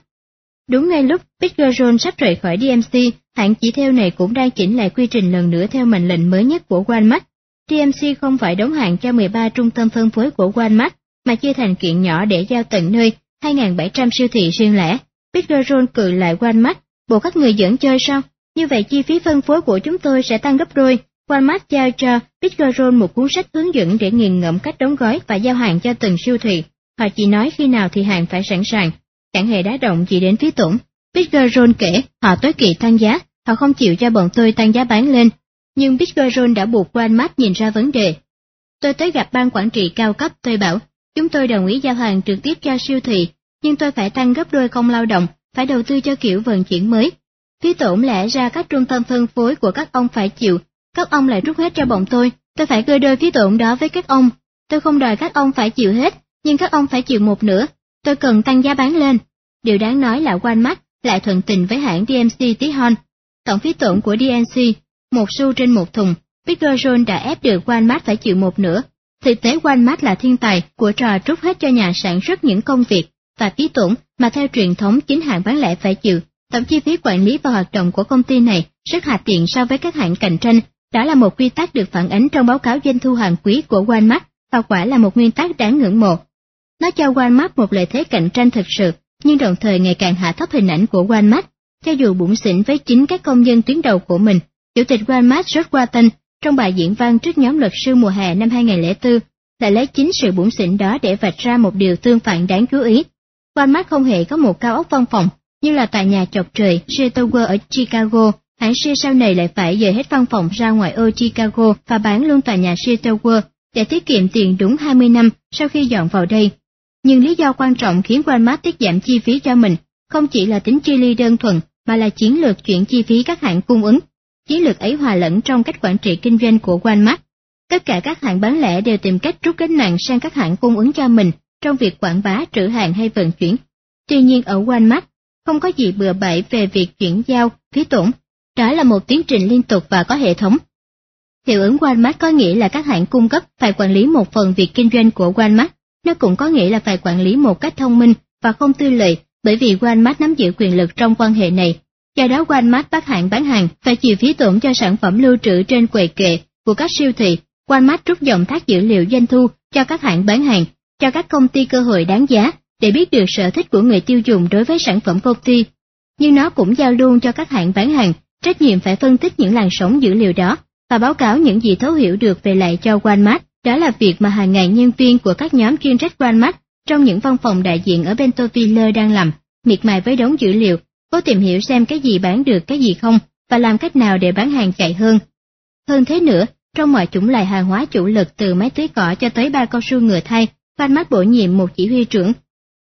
Đúng ngay lúc Pitgeron sắp rời khỏi DMC, hãng chỉ theo này cũng đang chỉnh lại quy trình lần nữa theo mệnh lệnh mới nhất của Walmart. DMC không phải đóng hàng cho 13 trung tâm phân phối của Walmart, mà chia thành kiện nhỏ để giao tận nơi 2.700 siêu thị riêng lẻ. Pitgeron cự lại Walmart, bộ các người dẫn chơi sao? Như vậy chi phí phân phối của chúng tôi sẽ tăng gấp đôi. Walmart giao cho Pitgeron một cuốn sách hướng dẫn để nghiền ngẫm cách đóng gói và giao hàng cho từng siêu thị. Họ chỉ nói khi nào thì hàng phải sẵn sàng, chẳng hề đá động gì đến phí tổn. Pitgeron kể, họ tối kỵ tăng giá, họ không chịu cho bọn tôi tăng giá bán lên. Nhưng Pitgeron đã buộc Walmart nhìn ra vấn đề. Tôi tới gặp ban quản trị cao cấp, tôi bảo, chúng tôi đồng ý giao hàng trực tiếp cho siêu thị, nhưng tôi phải tăng gấp đôi công lao động, phải đầu tư cho kiểu vận chuyển mới. Phí tổn lẽ ra các trung tâm phân phối của các ông phải chịu, các ông lại rút hết cho bọn tôi, tôi phải gơi đôi phí tổn đó với các ông. Tôi không đòi các ông phải chịu hết, nhưng các ông phải chịu một nửa, tôi cần tăng giá bán lên. Điều đáng nói là Walmart lại thuận tình với hãng DMC tí hon. Tổng phí tổn của DMC, một xu trên một thùng, Pickle đã ép được Walmart phải chịu một nửa. Thực tế Walmart là thiên tài của trò rút hết cho nhà sản xuất những công việc và phí tổn mà theo truyền thống chính hãng bán lẻ phải chịu. Tổng chi phí quản lý và hoạt động của công ty này rất hạ tiện so với các hãng cạnh tranh. Đó là một quy tắc được phản ánh trong báo cáo doanh thu hàng quý của Walmart và quả là một nguyên tắc đáng ngưỡng mộ. Nó cho Walmart một lợi thế cạnh tranh thực sự, nhưng đồng thời ngày càng hạ thấp hình ảnh của Walmart. Cho dù bụng xỉn với chính các công nhân tuyến đầu của mình, Chủ tịch Walmart George Wharton trong bài diễn văn trước nhóm luật sư mùa hè năm 2004 lại lấy chính sự bủn xỉn đó để vạch ra một điều tương phản đáng chú ý. Walmart không hề có một cao ốc văn phòng như là tòa nhà chọc trời Shea Tower ở Chicago, hãng Shea sau này lại phải dời hết văn phòng ra ngoài ô Chicago và bán luôn tòa nhà Shea Tower để tiết kiệm tiền đúng 20 năm sau khi dọn vào đây. Nhưng lý do quan trọng khiến Walmart tiết giảm chi phí cho mình không chỉ là tính chi ly đơn thuần mà là chiến lược chuyển chi phí các hãng cung ứng. Chiến lược ấy hòa lẫn trong cách quản trị kinh doanh của Walmart. Tất cả các hãng bán lẻ đều tìm cách rút gánh nặng sang các hãng cung ứng cho mình trong việc quảng bá, trữ hàng hay vận chuyển. Tuy nhiên ở Walmart, không có gì bừa bãi về việc chuyển giao, phí tổn. Đó là một tiến trình liên tục và có hệ thống. Hiệu ứng Walmart có nghĩa là các hãng cung cấp phải quản lý một phần việc kinh doanh của Walmart, nó cũng có nghĩa là phải quản lý một cách thông minh và không tư lợi bởi vì Walmart nắm giữ quyền lực trong quan hệ này. Do đó Walmart bắt hãng bán hàng phải chịu phí tổn cho sản phẩm lưu trữ trên quầy kệ của các siêu thị. Walmart rút dòng thác dữ liệu doanh thu cho các hãng bán hàng, cho các công ty cơ hội đáng giá để biết được sở thích của người tiêu dùng đối với sản phẩm công ty. Nhưng nó cũng giao luôn cho các hãng bán hàng trách nhiệm phải phân tích những làn sóng dữ liệu đó và báo cáo những gì thấu hiểu được về lại cho Walmart. Đó là việc mà hàng ngàn nhân viên của các nhóm chuyên trách Walmart trong những văn phòng đại diện ở Bentonville đang làm, miệt mài với đống dữ liệu, cố tìm hiểu xem cái gì bán được cái gì không và làm cách nào để bán hàng chạy hơn. Hơn thế nữa, trong mọi chủng loại hàng hóa chủ lực từ máy tưới cỏ cho tới ba cao su ngựa thay, van mắt bổ nhiệm một chỉ huy trưởng.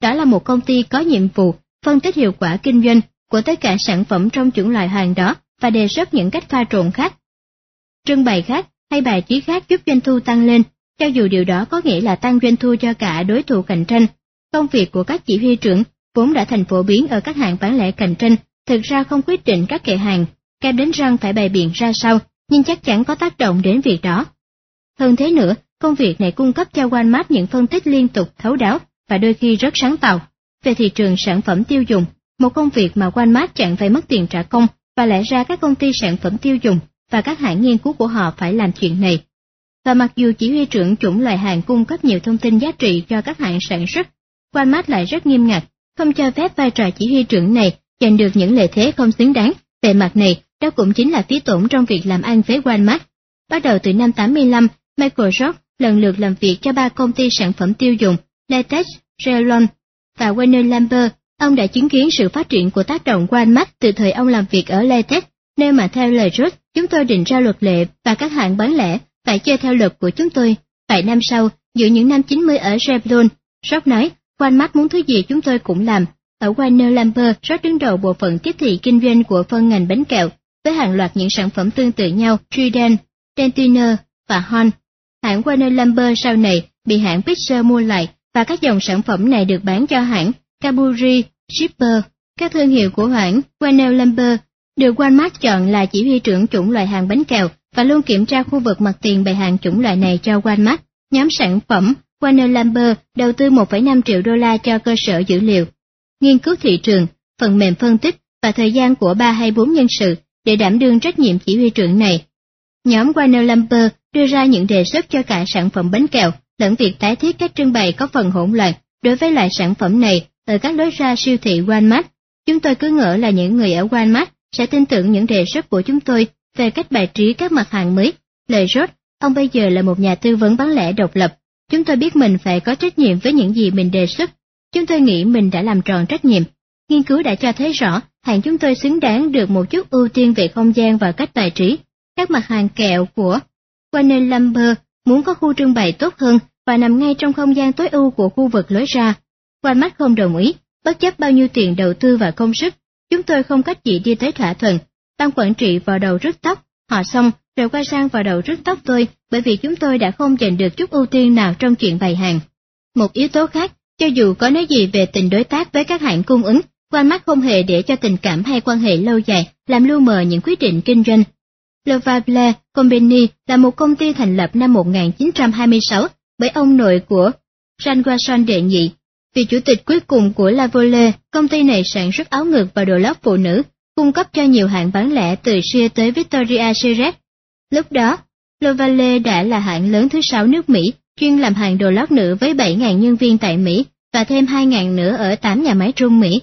Đó là một công ty có nhiệm vụ phân tích hiệu quả kinh doanh của tất cả sản phẩm trong chủng loại hàng đó và đề xuất những cách pha trộn khác. Trưng bày khác hay bài trí khác giúp doanh thu tăng lên, cho dù điều đó có nghĩa là tăng doanh thu cho cả đối thủ cạnh tranh. Công việc của các chỉ huy trưởng vốn đã thành phổ biến ở các hãng bán lẻ cạnh tranh, thực ra không quyết định các kệ hàng, kèm đến răng phải bày biện ra sao, nhưng chắc chắn có tác động đến việc đó. Hơn thế nữa, công việc này cung cấp cho Walmart những phân tích liên tục thấu đáo và đôi khi rất sáng tạo về thị trường sản phẩm tiêu dùng, một công việc mà Walmart chẳng phải mất tiền trả công và lẽ ra các công ty sản phẩm tiêu dùng và các hãng nghiên cứu của họ phải làm chuyện này. Và mặc dù chỉ huy trưởng chủng loại hàng cung cấp nhiều thông tin giá trị cho các hãng sản xuất, Walmart lại rất nghiêm ngặt, không cho phép vai trò chỉ huy trưởng này giành được những lợi thế không xứng đáng. Về mặt này, đó cũng chính là phí tổn trong việc làm ăn với Walmart. Bắt đầu từ năm 85, Microsoft lần lượt làm việc cho ba công ty sản phẩm tiêu dùng, Latex, Revlon và Warner Lambert Ông đã chứng kiến sự phát triển của tác động Walmart từ thời ông làm việc ở Latex, nơi mà theo lời George, chúng tôi định ra luật lệ và các hãng bán lẻ phải chơi theo luật của chúng tôi. Vài năm sau, giữa những năm 90 ở Revlon, George nói, Walmart muốn thứ gì chúng tôi cũng làm. Ở Warner Lambert, George đứng đầu bộ phận tiếp thị kinh doanh của phân ngành bánh kẹo, với hàng loạt những sản phẩm tương tự nhau, Trident, Dentiner và Horn. Hãng Warner Lambert sau này bị hãng Pixar mua lại và các dòng sản phẩm này được bán cho hãng Caburi, Shipper, các thương hiệu của hãng Warner Lambert được Walmart chọn là chỉ huy trưởng chủng loại hàng bánh kẹo và luôn kiểm tra khu vực mặt tiền bày hàng chủng loại này cho Walmart. Nhóm sản phẩm Warner Lambert đầu tư 1,5 triệu đô la cho cơ sở dữ liệu, nghiên cứu thị trường, phần mềm phân tích và thời gian của 3 hay 4 nhân sự để đảm đương trách nhiệm chỉ huy trưởng này. Nhóm Warner Lambert đưa ra những đề xuất cho cả sản phẩm bánh kẹo lẫn việc tái thiết các trưng bày có phần hỗn loạn đối với loại sản phẩm này ở các lối ra siêu thị Walmart. Chúng tôi cứ ngỡ là những người ở Walmart sẽ tin tưởng những đề xuất của chúng tôi về cách bài trí các mặt hàng mới. Lời rốt, ông bây giờ là một nhà tư vấn bán lẻ độc lập. Chúng tôi biết mình phải có trách nhiệm với những gì mình đề xuất. Chúng tôi nghĩ mình đã làm tròn trách nhiệm. Nghiên cứu đã cho thấy rõ hàng chúng tôi xứng đáng được một chút ưu tiên về không gian và cách bài trí. Các mặt hàng kẹo của Warner Lambert muốn có khu trưng bày tốt hơn và nằm ngay trong không gian tối ưu của khu vực lối ra. Walmart không đồng ý, bất chấp bao nhiêu tiền đầu tư và công sức, chúng tôi không cách gì đi tới thỏa thuận. Ban quản trị vào đầu rứt tóc, họ xong rồi quay sang vào đầu rứt tóc tôi bởi vì chúng tôi đã không giành được chút ưu tiên nào trong chuyện bày hàng. Một yếu tố khác, cho dù có nói gì về tình đối tác với các hãng cung ứng, Walmart không hề để cho tình cảm hay quan hệ lâu dài làm lu mờ những quyết định kinh doanh. Lovable Company là một công ty thành lập năm 1926 bởi ông nội của Jean đệ nhị Vị chủ tịch cuối cùng của Lavole, công ty này sản xuất áo ngực và đồ lót phụ nữ, cung cấp cho nhiều hãng bán lẻ từ Sears tới Victoria Secret. Lúc đó, Lovale đã là hãng lớn thứ sáu nước Mỹ, chuyên làm hàng đồ lót nữ với 7.000 nhân viên tại Mỹ và thêm 2.000 nữa ở 8 nhà máy Trung Mỹ.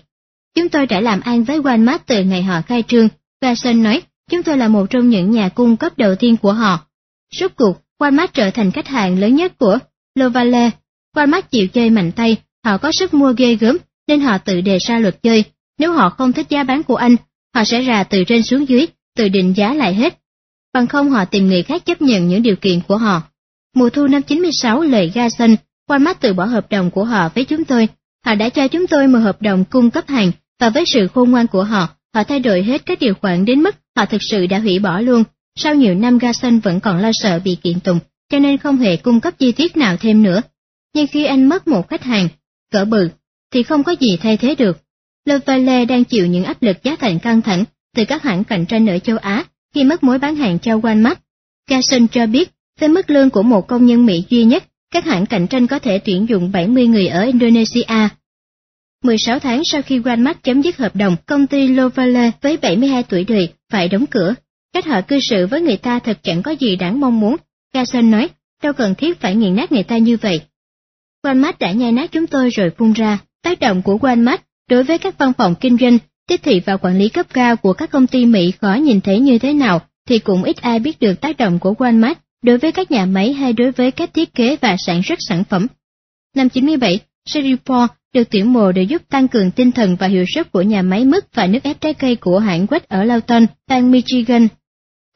Chúng tôi đã làm ăn với Walmart từ ngày họ khai trương, và Sơn nói, chúng tôi là một trong những nhà cung cấp đầu tiên của họ. Suốt cuộc, Walmart trở thành khách hàng lớn nhất của Lovale. Walmart chịu chơi mạnh tay họ có sức mua ghê gớm nên họ tự đề ra luật chơi. Nếu họ không thích giá bán của anh, họ sẽ rà từ trên xuống dưới, tự định giá lại hết. Bằng không họ tìm người khác chấp nhận những điều kiện của họ. Mùa thu năm 96 lời ga xanh, Walmart từ bỏ hợp đồng của họ với chúng tôi. Họ đã cho chúng tôi một hợp đồng cung cấp hàng và với sự khôn ngoan của họ, họ thay đổi hết các điều khoản đến mức họ thực sự đã hủy bỏ luôn. Sau nhiều năm Garson vẫn còn lo sợ bị kiện tụng, cho nên không hề cung cấp chi tiết nào thêm nữa. Nhưng khi anh mất một khách hàng, cỡ bự, thì không có gì thay thế được. Le Valle đang chịu những áp lực giá thành căng thẳng từ các hãng cạnh tranh ở châu Á khi mất mối bán hàng cho Walmart. Carson cho biết, với mức lương của một công nhân Mỹ duy nhất, các hãng cạnh tranh có thể tuyển dụng 70 người ở Indonesia. 16 tháng sau khi Walmart chấm dứt hợp đồng, công ty Lovale với 72 tuổi đời phải đóng cửa. Cách họ cư xử với người ta thật chẳng có gì đáng mong muốn. Carson nói, đâu cần thiết phải nghiền nát người ta như vậy. Walmart đã nhai nát chúng tôi rồi phun ra. Tác động của Walmart đối với các văn phòng kinh doanh, tiếp thị và quản lý cấp cao của các công ty Mỹ khó nhìn thấy như thế nào, thì cũng ít ai biết được tác động của Walmart đối với các nhà máy hay đối với cách thiết kế và sản xuất sản phẩm. Năm 97, Sherryport được tuyển mộ để giúp tăng cường tinh thần và hiệu suất của nhà máy mứt và nước ép trái cây của hãng Quết ở Lawton, bang Michigan.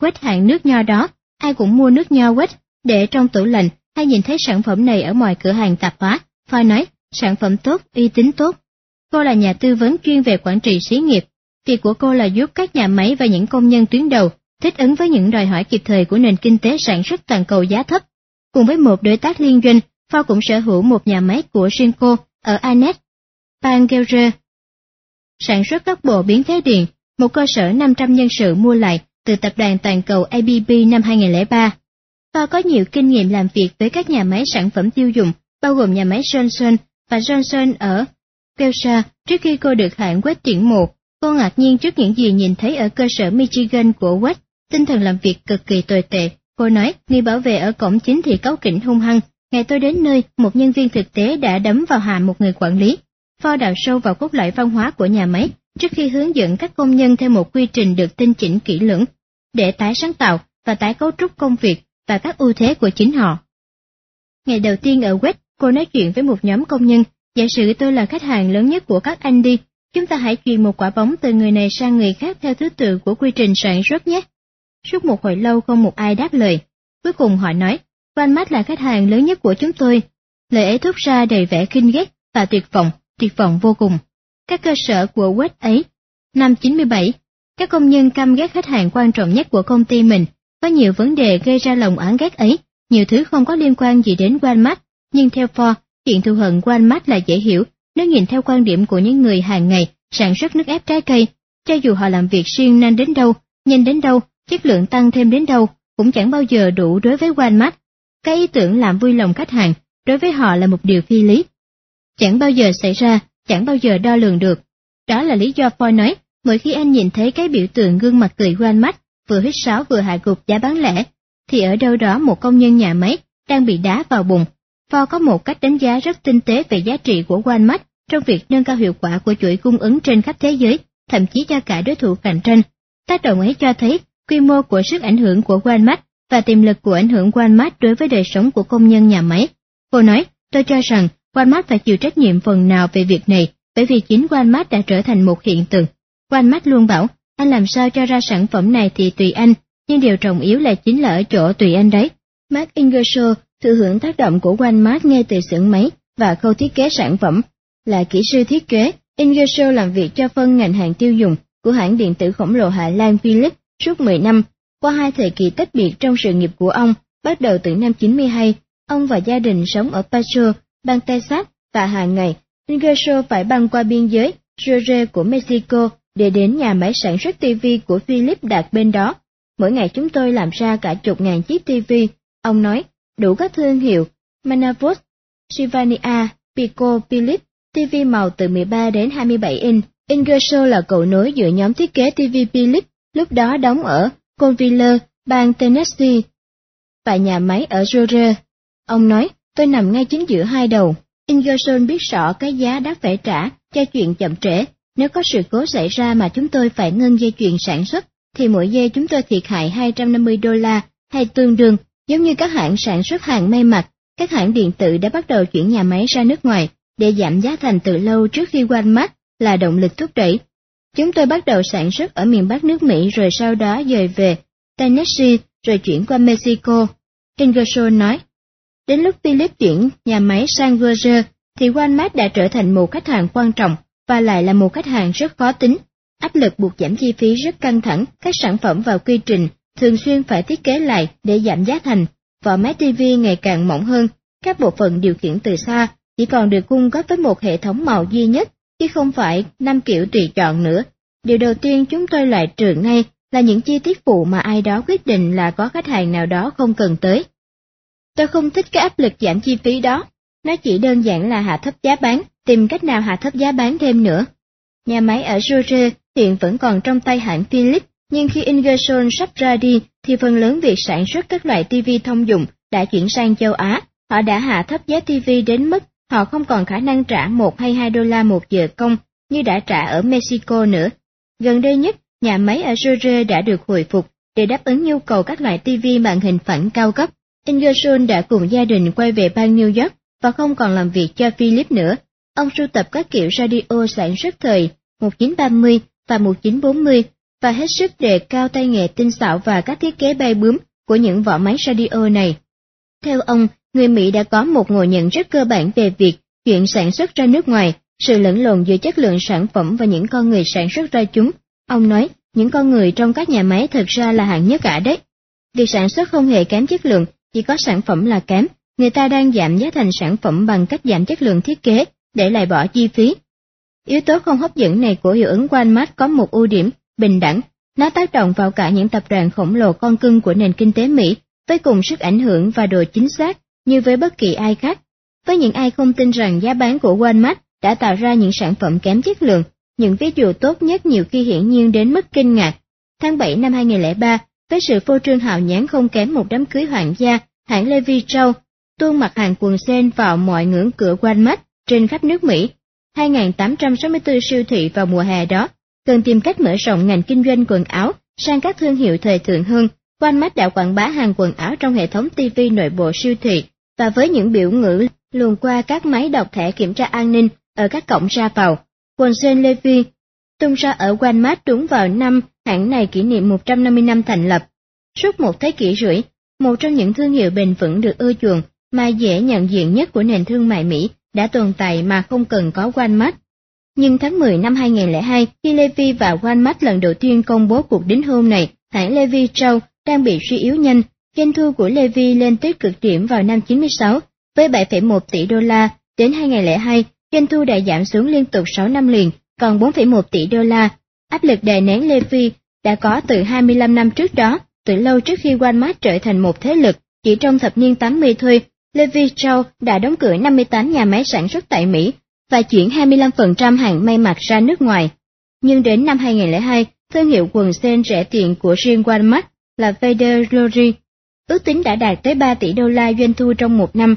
Quết hãng nước nho đó, ai cũng mua nước nho Quết để trong tủ lạnh hay nhìn thấy sản phẩm này ở mọi cửa hàng tạp hóa. Phoi nói, sản phẩm tốt, uy tín tốt. Cô là nhà tư vấn chuyên về quản trị xí nghiệp. Việc của cô là giúp các nhà máy và những công nhân tuyến đầu thích ứng với những đòi hỏi kịp thời của nền kinh tế sản xuất toàn cầu giá thấp. Cùng với một đối tác liên doanh, Ford cũng sở hữu một nhà máy của riêng cô ở Anet, bang Sản xuất các bộ biến thế điện, một cơ sở 500 nhân sự mua lại từ tập đoàn toàn cầu ABB năm 2003. Ford có nhiều kinh nghiệm làm việc với các nhà máy sản phẩm tiêu dùng, bao gồm nhà máy Johnson và Johnson ở Georgia trước khi cô được hạng quét tuyển mộ. Cô ngạc nhiên trước những gì nhìn thấy ở cơ sở Michigan của West tinh thần làm việc cực kỳ tồi tệ. Cô nói, người bảo vệ ở cổng chính thì cáu kỉnh hung hăng. Ngày tôi đến nơi, một nhân viên thực tế đã đấm vào hàm một người quản lý. Pho đào sâu vào cốt lõi văn hóa của nhà máy, trước khi hướng dẫn các công nhân theo một quy trình được tinh chỉnh kỹ lưỡng, để tái sáng tạo và tái cấu trúc công việc và các ưu thế của chính họ. Ngày đầu tiên ở West, cô nói chuyện với một nhóm công nhân, giả sử tôi là khách hàng lớn nhất của các anh đi, chúng ta hãy truyền một quả bóng từ người này sang người khác theo thứ tự của quy trình sản xuất nhé. Suốt một hồi lâu không một ai đáp lời. Cuối cùng họ nói, Walmart là khách hàng lớn nhất của chúng tôi. Lời ấy thốt ra đầy vẻ kinh ghét và tuyệt vọng, tuyệt vọng vô cùng. Các cơ sở của West ấy, năm 97, các công nhân căm ghét khách hàng quan trọng nhất của công ty mình, có nhiều vấn đề gây ra lòng oán ghét ấy, nhiều thứ không có liên quan gì đến Walmart, nhưng theo Ford, chuyện thù hận Walmart là dễ hiểu nếu nhìn theo quan điểm của những người hàng ngày sản xuất nước ép trái cây, cho dù họ làm việc siêng năng đến đâu, nhanh đến đâu chất lượng tăng thêm đến đâu cũng chẳng bao giờ đủ đối với Walmart. Cái ý tưởng làm vui lòng khách hàng đối với họ là một điều phi lý. Chẳng bao giờ xảy ra, chẳng bao giờ đo lường được. Đó là lý do Ford nói, mỗi khi anh nhìn thấy cái biểu tượng gương mặt cười Walmart vừa hít sáo vừa hạ gục giá bán lẻ, thì ở đâu đó một công nhân nhà máy đang bị đá vào bụng. Ford có một cách đánh giá rất tinh tế về giá trị của Walmart trong việc nâng cao hiệu quả của chuỗi cung ứng trên khắp thế giới, thậm chí cho cả đối thủ cạnh tranh. Tác động ấy cho thấy quy mô của sức ảnh hưởng của Walmart và tiềm lực của ảnh hưởng Walmart đối với đời sống của công nhân nhà máy. Cô nói, tôi cho rằng Walmart phải chịu trách nhiệm phần nào về việc này, bởi vì chính Walmart đã trở thành một hiện tượng. Walmart luôn bảo, anh làm sao cho ra sản phẩm này thì tùy anh, nhưng điều trọng yếu là chính là ở chỗ tùy anh đấy. Mark Ingersoll thừa hưởng tác động của Walmart ngay từ xưởng máy và khâu thiết kế sản phẩm. Là kỹ sư thiết kế, Ingersoll làm việc cho phân ngành hàng tiêu dùng của hãng điện tử khổng lồ Hà Lan Philips Suốt 10 năm, qua hai thời kỳ tách biệt trong sự nghiệp của ông, bắt đầu từ năm 92, ông và gia đình sống ở Paso, bang Texas, và hàng ngày, Ingersoll phải băng qua biên giới Jorge của Mexico để đến nhà máy sản xuất TV của Philips đặt bên đó. Mỗi ngày chúng tôi làm ra cả chục ngàn chiếc TV, ông nói, đủ các thương hiệu, Manavos, Sivania, Pico, Philips, TV màu từ 13 đến 27 inch. Ingersoll là cầu nối giữa nhóm thiết kế TV Philips lúc đó đóng ở Conville, bang Tennessee, và nhà máy ở Georgia. Ông nói, tôi nằm ngay chính giữa hai đầu. Ingersoll biết rõ cái giá đắt phải trả cho chuyện chậm trễ. Nếu có sự cố xảy ra mà chúng tôi phải ngưng dây chuyền sản xuất, thì mỗi giây chúng tôi thiệt hại 250 đô la, hay tương đương, giống như các hãng sản xuất hàng may mặc, các hãng điện tử đã bắt đầu chuyển nhà máy ra nước ngoài để giảm giá thành từ lâu trước khi Walmart là động lực thúc đẩy Chúng tôi bắt đầu sản xuất ở miền Bắc nước Mỹ rồi sau đó dời về Tennessee rồi chuyển qua Mexico. Kingershaw nói, đến lúc Philip chuyển nhà máy sang Georgia thì Walmart đã trở thành một khách hàng quan trọng và lại là một khách hàng rất khó tính. Áp lực buộc giảm chi phí rất căng thẳng, các sản phẩm và quy trình thường xuyên phải thiết kế lại để giảm giá thành. Vỏ máy TV ngày càng mỏng hơn, các bộ phận điều khiển từ xa chỉ còn được cung cấp với một hệ thống màu duy nhất chứ không phải năm kiểu tùy chọn nữa. Điều đầu tiên chúng tôi loại trừ ngay là những chi tiết phụ mà ai đó quyết định là có khách hàng nào đó không cần tới. Tôi không thích cái áp lực giảm chi phí đó. Nó chỉ đơn giản là hạ thấp giá bán, tìm cách nào hạ thấp giá bán thêm nữa. Nhà máy ở Jure hiện vẫn còn trong tay hãng Philips, nhưng khi Ingersoll sắp ra đi thì phần lớn việc sản xuất các loại TV thông dụng đã chuyển sang châu Á. Họ đã hạ thấp giá TV đến mức họ không còn khả năng trả 1 hay 2 đô la một giờ công như đã trả ở Mexico nữa. Gần đây nhất, nhà máy ở Georgia đã được hồi phục để đáp ứng nhu cầu các loại TV màn hình phẳng cao cấp. Ingersoll đã cùng gia đình quay về bang New York và không còn làm việc cho Philip nữa. Ông sưu tập các kiểu radio sản xuất thời 1930 và 1940 và hết sức đề cao tay nghề tinh xảo và các thiết kế bay bướm của những vỏ máy radio này. Theo ông, người Mỹ đã có một ngộ nhận rất cơ bản về việc chuyện sản xuất ra nước ngoài, sự lẫn lộn giữa chất lượng sản phẩm và những con người sản xuất ra chúng. Ông nói, những con người trong các nhà máy thực ra là hạng nhất cả đấy. Việc sản xuất không hề kém chất lượng, chỉ có sản phẩm là kém, người ta đang giảm giá thành sản phẩm bằng cách giảm chất lượng thiết kế, để lại bỏ chi phí. Yếu tố không hấp dẫn này của hiệu ứng Walmart có một ưu điểm, bình đẳng, nó tác động vào cả những tập đoàn khổng lồ con cưng của nền kinh tế Mỹ, với cùng sức ảnh hưởng và độ chính xác như với bất kỳ ai khác. Với những ai không tin rằng giá bán của Walmart đã tạo ra những sản phẩm kém chất lượng, những ví dụ tốt nhất nhiều khi hiển nhiên đến mức kinh ngạc. Tháng 7 năm 2003, với sự phô trương hào nhoáng không kém một đám cưới hoàng gia, hãng Levi Strauss tuôn mặt hàng quần sen vào mọi ngưỡng cửa Walmart trên khắp nước Mỹ. 2.864 siêu thị vào mùa hè đó cần tìm cách mở rộng ngành kinh doanh quần áo sang các thương hiệu thời thượng hơn. Walmart đã quảng bá hàng quần áo trong hệ thống TV nội bộ siêu thị và với những biểu ngữ luồn qua các máy đọc thẻ kiểm tra an ninh ở các cổng ra vào. Quần jean Levi tung ra ở Walmart đúng vào năm hãng này kỷ niệm 150 năm thành lập. Suốt một thế kỷ rưỡi, một trong những thương hiệu bền vững được ưa chuộng mà dễ nhận diện nhất của nền thương mại Mỹ đã tồn tại mà không cần có Walmart. Nhưng tháng 10 năm 2002, khi Levi và Walmart lần đầu tiên công bố cuộc đính hôn này, hãng Levi Strauss đang bị suy yếu nhanh. Doanh thu của Levi lên tới cực điểm vào năm 96 với 7,1 tỷ đô la, đến 2002, doanh thu đã giảm xuống liên tục 6 năm liền, còn 4,1 tỷ đô la. Áp lực đè nén Levi đã có từ 25 năm trước đó, từ lâu trước khi Walmart trở thành một thế lực, chỉ trong thập niên 80 thôi, Levi Strauss đã đóng cửa 58 nhà máy sản xuất tại Mỹ và chuyển 25% hàng may mặc ra nước ngoài. Nhưng đến năm 2002, thương hiệu quần sen rẻ tiền của riêng Walmart là Vader Glory ước tính đã đạt tới 3 tỷ đô la doanh thu trong một năm.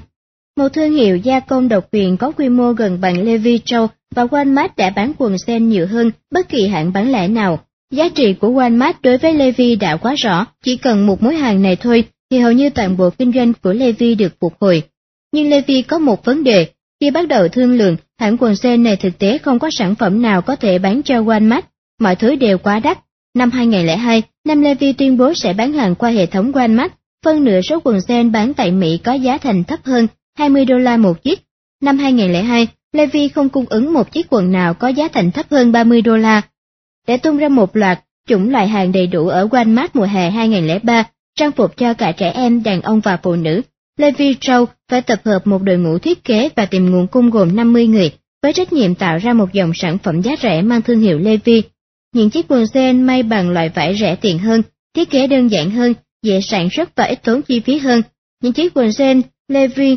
Một thương hiệu gia công độc quyền có quy mô gần bằng Levi Strauss và Walmart đã bán quần sen nhiều hơn bất kỳ hãng bán lẻ nào. Giá trị của Walmart đối với Levi đã quá rõ, chỉ cần một mối hàng này thôi thì hầu như toàn bộ kinh doanh của Levi được phục hồi. Nhưng Levi có một vấn đề, khi bắt đầu thương lượng, hãng quần xe này thực tế không có sản phẩm nào có thể bán cho Walmart, mọi thứ đều quá đắt. Năm 2002, Nam Levi tuyên bố sẽ bán hàng qua hệ thống Walmart, phân nửa số quần sen bán tại Mỹ có giá thành thấp hơn 20 đô la một chiếc. Năm 2002, Levi không cung ứng một chiếc quần nào có giá thành thấp hơn 30 đô la. Để tung ra một loạt chủng loại hàng đầy đủ ở Walmart mùa hè 2003, trang phục cho cả trẻ em, đàn ông và phụ nữ, Levi Strauss phải tập hợp một đội ngũ thiết kế và tìm nguồn cung gồm 50 người, với trách nhiệm tạo ra một dòng sản phẩm giá rẻ mang thương hiệu Levi. Những chiếc quần jean may bằng loại vải rẻ tiền hơn, thiết kế đơn giản hơn, dễ sản xuất và ít tốn chi phí hơn. Những chiếc quần jean Levi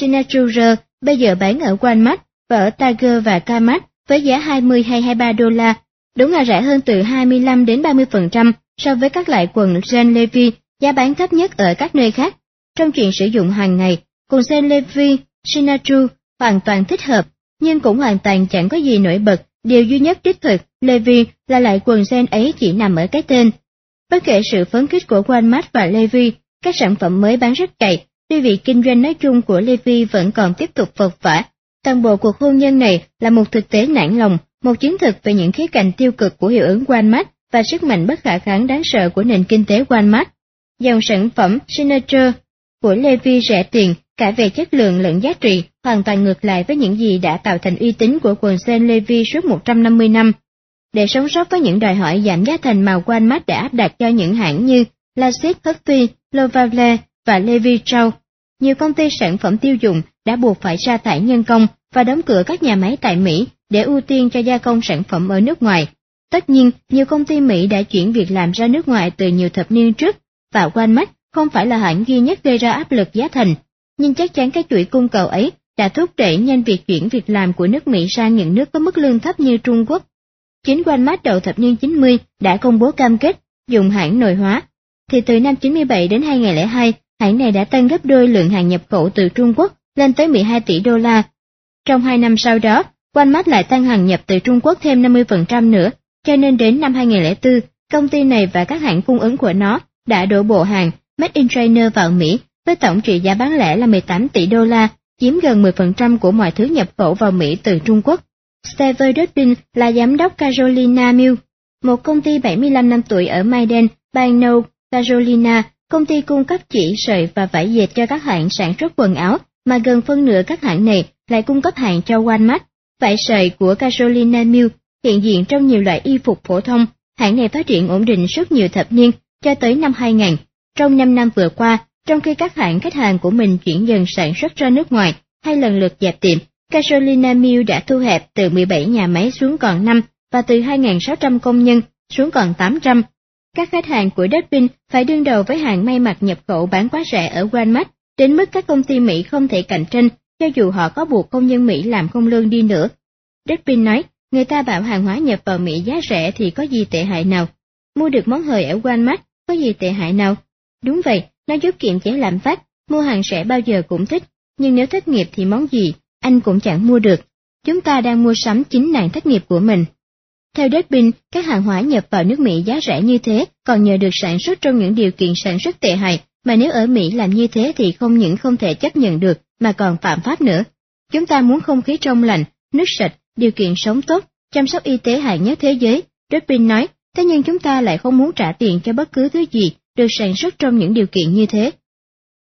Signature bây giờ bán ở Walmart và ở Tiger và Kmart với giá 20 hay 23 đô la, đúng là rẻ hơn từ 25 đến 30% so với các loại quần jean Levi giá bán thấp nhất ở các nơi khác. Trong chuyện sử dụng hàng ngày, quần jean Levi Sinatra hoàn toàn thích hợp, nhưng cũng hoàn toàn chẳng có gì nổi bật. Điều duy nhất đích thực, Levi là lại quần jean ấy chỉ nằm ở cái tên. Bất kể sự phấn khích của Walmart và Levi, các sản phẩm mới bán rất cày, tuy vị kinh doanh nói chung của Levi vẫn còn tiếp tục vật vả. Toàn bộ cuộc hôn nhân này là một thực tế nản lòng, một chứng thực về những khía cạnh tiêu cực của hiệu ứng Walmart và sức mạnh bất khả kháng đáng sợ của nền kinh tế Walmart. Dòng sản phẩm Signature của Levi rẻ tiền cả về chất lượng lẫn giá trị, hoàn toàn ngược lại với những gì đã tạo thành uy tín của quần sen Levi suốt 150 năm. Để sống sót với những đòi hỏi giảm giá thành mà Walmart đã áp đặt cho những hãng như Lasit Huffy, Lovale và Levi Strauss, nhiều công ty sản phẩm tiêu dùng đã buộc phải sa thải nhân công và đóng cửa các nhà máy tại Mỹ để ưu tiên cho gia công sản phẩm ở nước ngoài. Tất nhiên, nhiều công ty Mỹ đã chuyển việc làm ra nước ngoài từ nhiều thập niên trước, và Walmart không phải là hãng duy nhất gây ra áp lực giá thành, nhưng chắc chắn cái chuỗi cung cầu ấy đã thúc đẩy nhanh việc chuyển việc làm của nước Mỹ sang những nước có mức lương thấp như Trung Quốc. Chính Walmart đầu thập niên 90 đã công bố cam kết dùng hãng nội hóa, thì từ năm 97 đến 2002, hãng này đã tăng gấp đôi lượng hàng nhập khẩu từ Trung Quốc lên tới 12 tỷ đô la. Trong hai năm sau đó, Walmart lại tăng hàng nhập từ Trung Quốc thêm 50% nữa, cho nên đến năm 2004, công ty này và các hãng cung ứng của nó đã đổ bộ hàng Made in China vào Mỹ với tổng trị giá bán lẻ là 18 tỷ đô la, chiếm gần 10% của mọi thứ nhập khẩu vào Mỹ từ Trung Quốc. Steve Dudin là giám đốc Carolina Mill, một công ty 75 năm tuổi ở Maiden, bang North Carolina, công ty cung cấp chỉ sợi và vải dệt cho các hãng sản xuất quần áo, mà gần phân nửa các hãng này lại cung cấp hàng cho Walmart. Vải sợi của Carolina Mill hiện diện trong nhiều loại y phục phổ thông, hãng này phát triển ổn định suốt nhiều thập niên, cho tới năm 2000. Trong 5 năm vừa qua, trong khi các hãng khách hàng của mình chuyển dần sản xuất ra nước ngoài hay lần lượt dẹp tiệm, Carolina Mill đã thu hẹp từ 17 nhà máy xuống còn 5 và từ 2.600 công nhân xuống còn 800. Các khách hàng của Dutpin phải đương đầu với hàng may mặc nhập khẩu bán quá rẻ ở Walmart, đến mức các công ty Mỹ không thể cạnh tranh, cho dù họ có buộc công nhân Mỹ làm không lương đi nữa. Dutpin nói, người ta bảo hàng hóa nhập vào Mỹ giá rẻ thì có gì tệ hại nào. Mua được món hời ở Walmart, có gì tệ hại nào? Đúng vậy, nó giúp kiềm chế lạm phát, mua hàng rẻ bao giờ cũng thích, nhưng nếu thất nghiệp thì món gì, anh cũng chẳng mua được. Chúng ta đang mua sắm chính nạn thất nghiệp của mình. Theo Deadpin, các hàng hóa nhập vào nước Mỹ giá rẻ như thế còn nhờ được sản xuất trong những điều kiện sản xuất tệ hại, mà nếu ở Mỹ làm như thế thì không những không thể chấp nhận được mà còn phạm pháp nữa. Chúng ta muốn không khí trong lành, nước sạch, điều kiện sống tốt, chăm sóc y tế hạng nhất thế giới, Deadpin nói, thế nhưng chúng ta lại không muốn trả tiền cho bất cứ thứ gì được sản xuất trong những điều kiện như thế.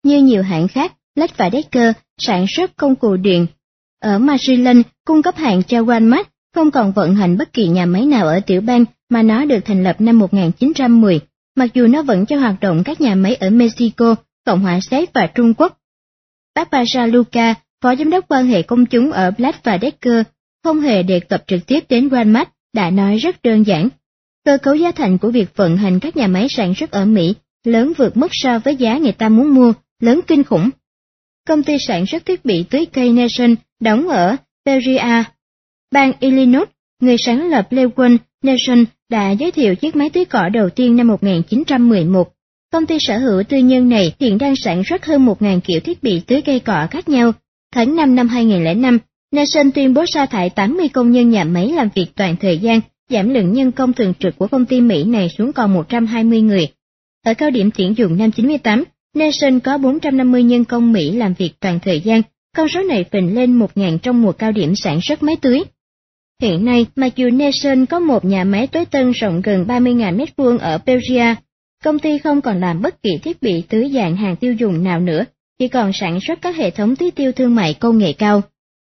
Như nhiều hãng khác, Lách và Decker sản xuất công cụ điện. Ở Maryland, cung cấp hàng cho Walmart không còn vận hành bất kỳ nhà máy nào ở tiểu bang mà nó được thành lập năm 1910, mặc dù nó vẫn cho hoạt động các nhà máy ở Mexico, Cộng hòa Séc và Trung Quốc. Barbara Luca, phó giám đốc quan hệ công chúng ở Black và Decker, không hề đề cập trực tiếp đến Walmart, đã nói rất đơn giản. Cơ cấu giá thành của việc vận hành các nhà máy sản xuất ở Mỹ lớn vượt mức so với giá người ta muốn mua, lớn kinh khủng. Công ty sản xuất thiết bị tưới cây Nation đóng ở Peoria, bang Illinois, người sáng lập Lewin Nation đã giới thiệu chiếc máy tưới cỏ đầu tiên năm 1911. Công ty sở hữu tư nhân này hiện đang sản xuất hơn 1.000 kiểu thiết bị tưới cây cỏ khác nhau. Tháng 5 năm 2005, Nation tuyên bố sa thải 80 công nhân nhà máy làm việc toàn thời gian, giảm lượng nhân công thường trực của công ty Mỹ này xuống còn 120 người. Ở cao điểm tuyển dụng năm 98, Nation có 450 nhân công Mỹ làm việc toàn thời gian, con số này phình lên 1.000 trong mùa cao điểm sản xuất máy tưới. Hiện nay, mặc dù Nation có một nhà máy tối tân rộng gần 30.000 m2 ở Belgia, công ty không còn làm bất kỳ thiết bị tưới dạng hàng tiêu dùng nào nữa, chỉ còn sản xuất các hệ thống tưới tiêu thương mại công nghệ cao.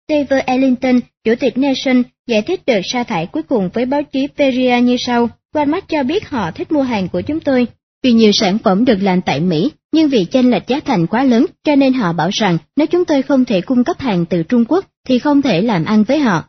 David Ellington, chủ tịch Nation, giải thích đợt sa thải cuối cùng với báo chí Peria như sau. Walmart cho biết họ thích mua hàng của chúng tôi, vì nhiều sản phẩm được làm tại Mỹ, nhưng vì chênh lệch giá thành quá lớn, cho nên họ bảo rằng nếu chúng tôi không thể cung cấp hàng từ Trung Quốc thì không thể làm ăn với họ.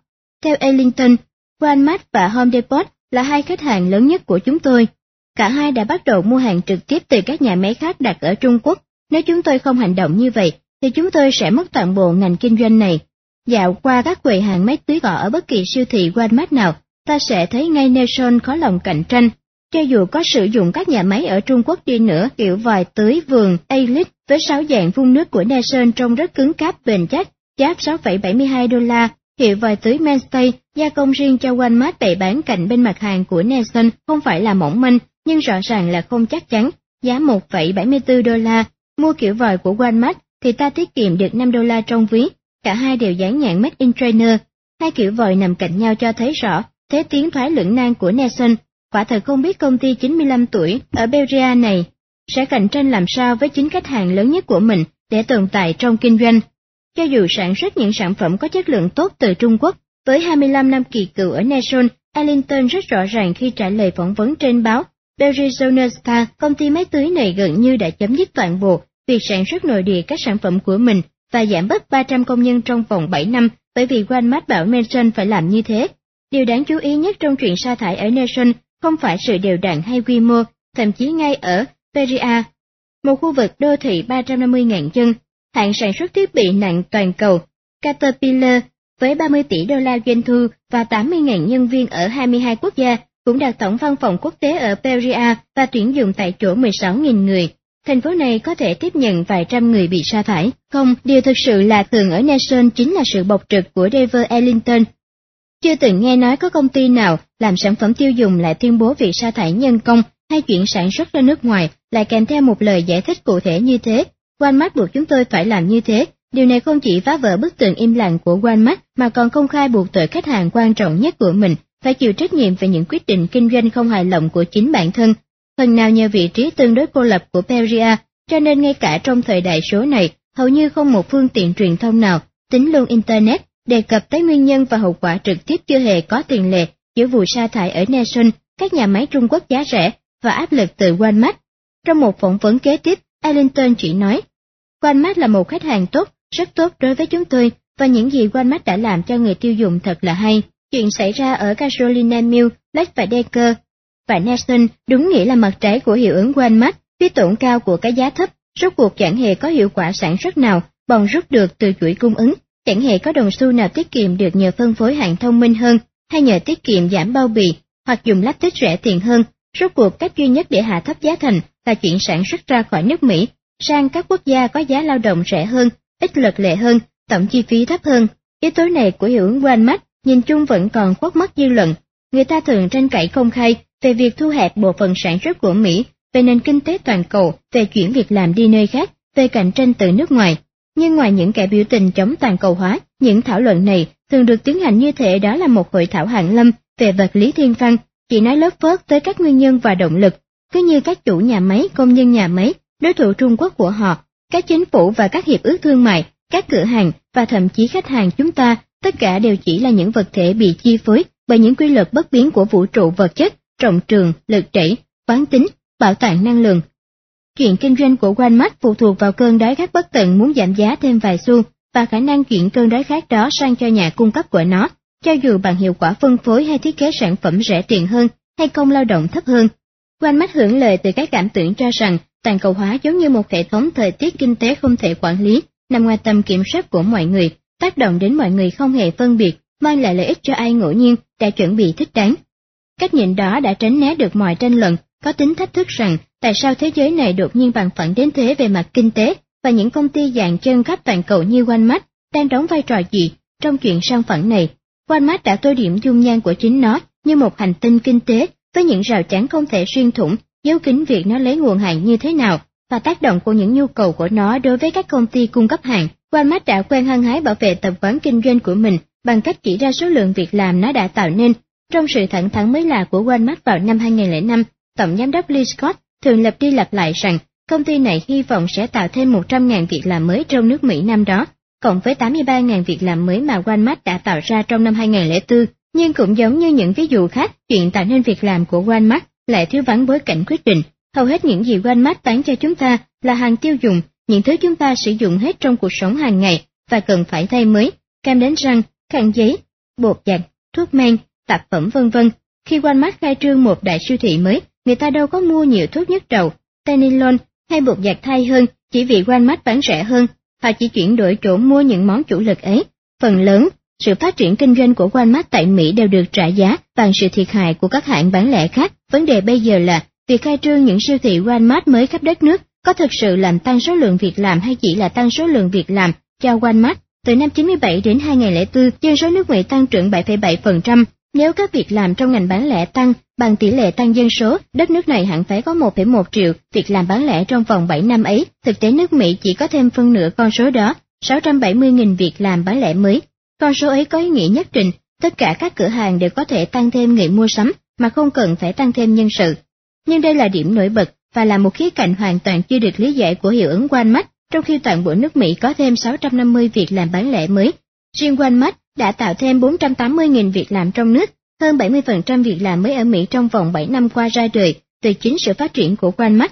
Theo Ellington, Walmart và Home Depot là hai khách hàng lớn nhất của chúng tôi. Cả hai đã bắt đầu mua hàng trực tiếp từ các nhà máy khác đặt ở Trung Quốc. Nếu chúng tôi không hành động như vậy, thì chúng tôi sẽ mất toàn bộ ngành kinh doanh này. Dạo qua các quầy hàng máy tưới gọ ở bất kỳ siêu thị Walmart nào, ta sẽ thấy ngay Nelson có lòng cạnh tranh. Cho dù có sử dụng các nhà máy ở Trung Quốc đi nữa, kiểu vòi tưới vườn A-Lit với sáu dạng vung nước của Nelson trông rất cứng cáp bền chắc, giá 6,72 đô la, Hiệu vòi tưới Mainstay gia công riêng cho Walmart bày bán cạnh bên mặt hàng của Nelson không phải là mỏng manh, nhưng rõ ràng là không chắc chắn, giá 1,74 đô la. Mua kiểu vòi của Walmart thì ta tiết kiệm được 5 đô la trong ví, cả hai đều dán nhãn Made in China. Hai kiểu vòi nằm cạnh nhau cho thấy rõ thế tiến thoái lưỡng nan của Nelson. Quả thật không biết công ty 95 tuổi ở Belgia này sẽ cạnh tranh làm sao với chính khách hàng lớn nhất của mình để tồn tại trong kinh doanh. Cho dù sản xuất những sản phẩm có chất lượng tốt từ Trung Quốc, với 25 năm kỳ cựu ở nelson, Ellington rất rõ ràng khi trả lời phỏng vấn trên báo Arizona Star, công ty máy tưới này gần như đã chấm dứt toàn bộ việc sản xuất nội địa các sản phẩm của mình và giảm bớt 300 công nhân trong vòng 7 năm bởi vì Walmart bảo Nation phải làm như thế. Điều đáng chú ý nhất trong chuyện sa thải ở Nation không phải sự đều đặn hay quy mô, thậm chí ngay ở Peria, một khu vực đô thị 350.000 dân, hãng sản xuất thiết bị nặng toàn cầu Caterpillar với 30 tỷ đô la doanh thu và 80.000 nhân viên ở 22 quốc gia cũng đặt tổng văn phòng quốc tế ở Peria và tuyển dụng tại chỗ 16.000 người. Thành phố này có thể tiếp nhận vài trăm người bị sa thải. Không, điều thực sự là thường ở Nelson chính là sự bộc trực của David Ellington. Chưa từng nghe nói có công ty nào làm sản phẩm tiêu dùng lại tuyên bố việc sa thải nhân công hay chuyển sản xuất ra nước ngoài lại kèm theo một lời giải thích cụ thể như thế. Walmart buộc chúng tôi phải làm như thế. Điều này không chỉ phá vỡ bức tường im lặng của Walmart mà còn công khai buộc tội khách hàng quan trọng nhất của mình phải chịu trách nhiệm về những quyết định kinh doanh không hài lòng của chính bản thân. Phần nào nhờ vị trí tương đối cô lập của Peria, cho nên ngay cả trong thời đại số này, hầu như không một phương tiện truyền thông nào, tính luôn Internet, đề cập tới nguyên nhân và hậu quả trực tiếp chưa hề có tiền lệ giữa vụ sa thải ở Nation, các nhà máy Trung Quốc giá rẻ và áp lực từ Walmart. Trong một phỏng vấn kế tiếp, Ellington chỉ nói, Walmart là một khách hàng tốt, rất tốt đối với chúng tôi, và những gì Walmart đã làm cho người tiêu dùng thật là hay. Chuyện xảy ra ở Carolina Mill, Black và Decker và Nelson đúng nghĩa là mặt trái của hiệu ứng Walmart, phí tổn cao của cái giá thấp, rốt cuộc chẳng hề có hiệu quả sản xuất nào, bòn rút được từ chuỗi cung ứng, chẳng hề có đồng xu nào tiết kiệm được nhờ phân phối hàng thông minh hơn, hay nhờ tiết kiệm giảm bao bì, hoặc dùng lách tích rẻ tiền hơn, rốt cuộc cách duy nhất để hạ thấp giá thành là chuyển sản xuất ra khỏi nước Mỹ, sang các quốc gia có giá lao động rẻ hơn, ít luật lệ hơn, tổng chi phí thấp hơn. Yếu tố này của hiệu ứng Walmart nhìn chung vẫn còn khuất mắt dư luận. Người ta thường tranh cãi công khai về việc thu hẹp bộ phận sản xuất của Mỹ, về nền kinh tế toàn cầu, về chuyển việc làm đi nơi khác, về cạnh tranh từ nước ngoài. Nhưng ngoài những kẻ biểu tình chống toàn cầu hóa, những thảo luận này thường được tiến hành như thể đó là một hội thảo hạng lâm về vật lý thiên văn, chỉ nói lớp phớt tới các nguyên nhân và động lực, cứ như các chủ nhà máy, công nhân nhà máy, đối thủ Trung Quốc của họ, các chính phủ và các hiệp ước thương mại, các cửa hàng và thậm chí khách hàng chúng ta, tất cả đều chỉ là những vật thể bị chi phối bởi những quy luật bất biến của vũ trụ vật chất, trọng trường, lực đẩy, quán tính, bảo toàn năng lượng. Chuyện kinh doanh của Walmart phụ thuộc vào cơn đói khát bất tận muốn giảm giá thêm vài xu và khả năng chuyển cơn đói khát đó sang cho nhà cung cấp của nó, cho dù bằng hiệu quả phân phối hay thiết kế sản phẩm rẻ tiền hơn hay công lao động thấp hơn. Walmart hưởng lợi từ cái cảm tưởng cho rằng toàn cầu hóa giống như một hệ thống thời tiết kinh tế không thể quản lý, nằm ngoài tầm kiểm soát của mọi người, tác động đến mọi người không hề phân biệt, mang lại lợi ích cho ai ngẫu nhiên đã chuẩn bị thích đáng. Cách nhìn đó đã tránh né được mọi tranh luận, có tính thách thức rằng tại sao thế giới này đột nhiên bằng phẳng đến thế về mặt kinh tế và những công ty dạng chân khắp toàn cầu như Walmart đang đóng vai trò gì trong chuyện sang phẳng này. Walmart đã tô điểm dung nhan của chính nó như một hành tinh kinh tế với những rào chắn không thể xuyên thủng, giấu kín việc nó lấy nguồn hàng như thế nào và tác động của những nhu cầu của nó đối với các công ty cung cấp hàng. Walmart đã quen hăng hái bảo vệ tập quán kinh doanh của mình bằng cách chỉ ra số lượng việc làm nó đã tạo nên. Trong sự thẳng thắn mới lạ của Walmart vào năm 2005, Tổng giám đốc Lee Scott thường lập đi lặp lại rằng công ty này hy vọng sẽ tạo thêm 100.000 việc làm mới trong nước Mỹ năm đó, cộng với 83.000 việc làm mới mà Walmart đã tạo ra trong năm 2004. Nhưng cũng giống như những ví dụ khác, chuyện tạo nên việc làm của Walmart lại thiếu vắng bối cảnh quyết định. Hầu hết những gì Walmart bán cho chúng ta là hàng tiêu dùng, những thứ chúng ta sử dụng hết trong cuộc sống hàng ngày và cần phải thay mới, Cam đến rằng khăn giấy, bột giặt, thuốc men, tạp phẩm vân vân. Khi Walmart khai trương một đại siêu thị mới, người ta đâu có mua nhiều thuốc nhất đầu, tenilon hay bột giặt thay hơn chỉ vì Walmart bán rẻ hơn, họ chỉ chuyển đổi chỗ mua những món chủ lực ấy. Phần lớn, sự phát triển kinh doanh của Walmart tại Mỹ đều được trả giá bằng sự thiệt hại của các hãng bán lẻ khác. Vấn đề bây giờ là việc khai trương những siêu thị Walmart mới khắp đất nước có thực sự làm tăng số lượng việc làm hay chỉ là tăng số lượng việc làm cho Walmart. Từ năm 97 đến 2004, dân số nước Mỹ tăng trưởng 7,7%. Nếu các việc làm trong ngành bán lẻ tăng bằng tỷ lệ tăng dân số, đất nước này hẳn phải có 1,1 triệu việc làm bán lẻ trong vòng 7 năm ấy. Thực tế nước Mỹ chỉ có thêm phân nửa con số đó, 670.000 việc làm bán lẻ mới. Con số ấy có ý nghĩa nhất định, tất cả các cửa hàng đều có thể tăng thêm người mua sắm mà không cần phải tăng thêm nhân sự. Nhưng đây là điểm nổi bật và là một khía cạnh hoàn toàn chưa được lý giải của hiệu ứng Walmart, trong khi toàn bộ nước Mỹ có thêm 650 việc làm bán lẻ mới. Riêng Walmart đã tạo thêm 480.000 việc làm trong nước, hơn 70% việc làm mới ở Mỹ trong vòng 7 năm qua ra đời từ chính sự phát triển của Walmart.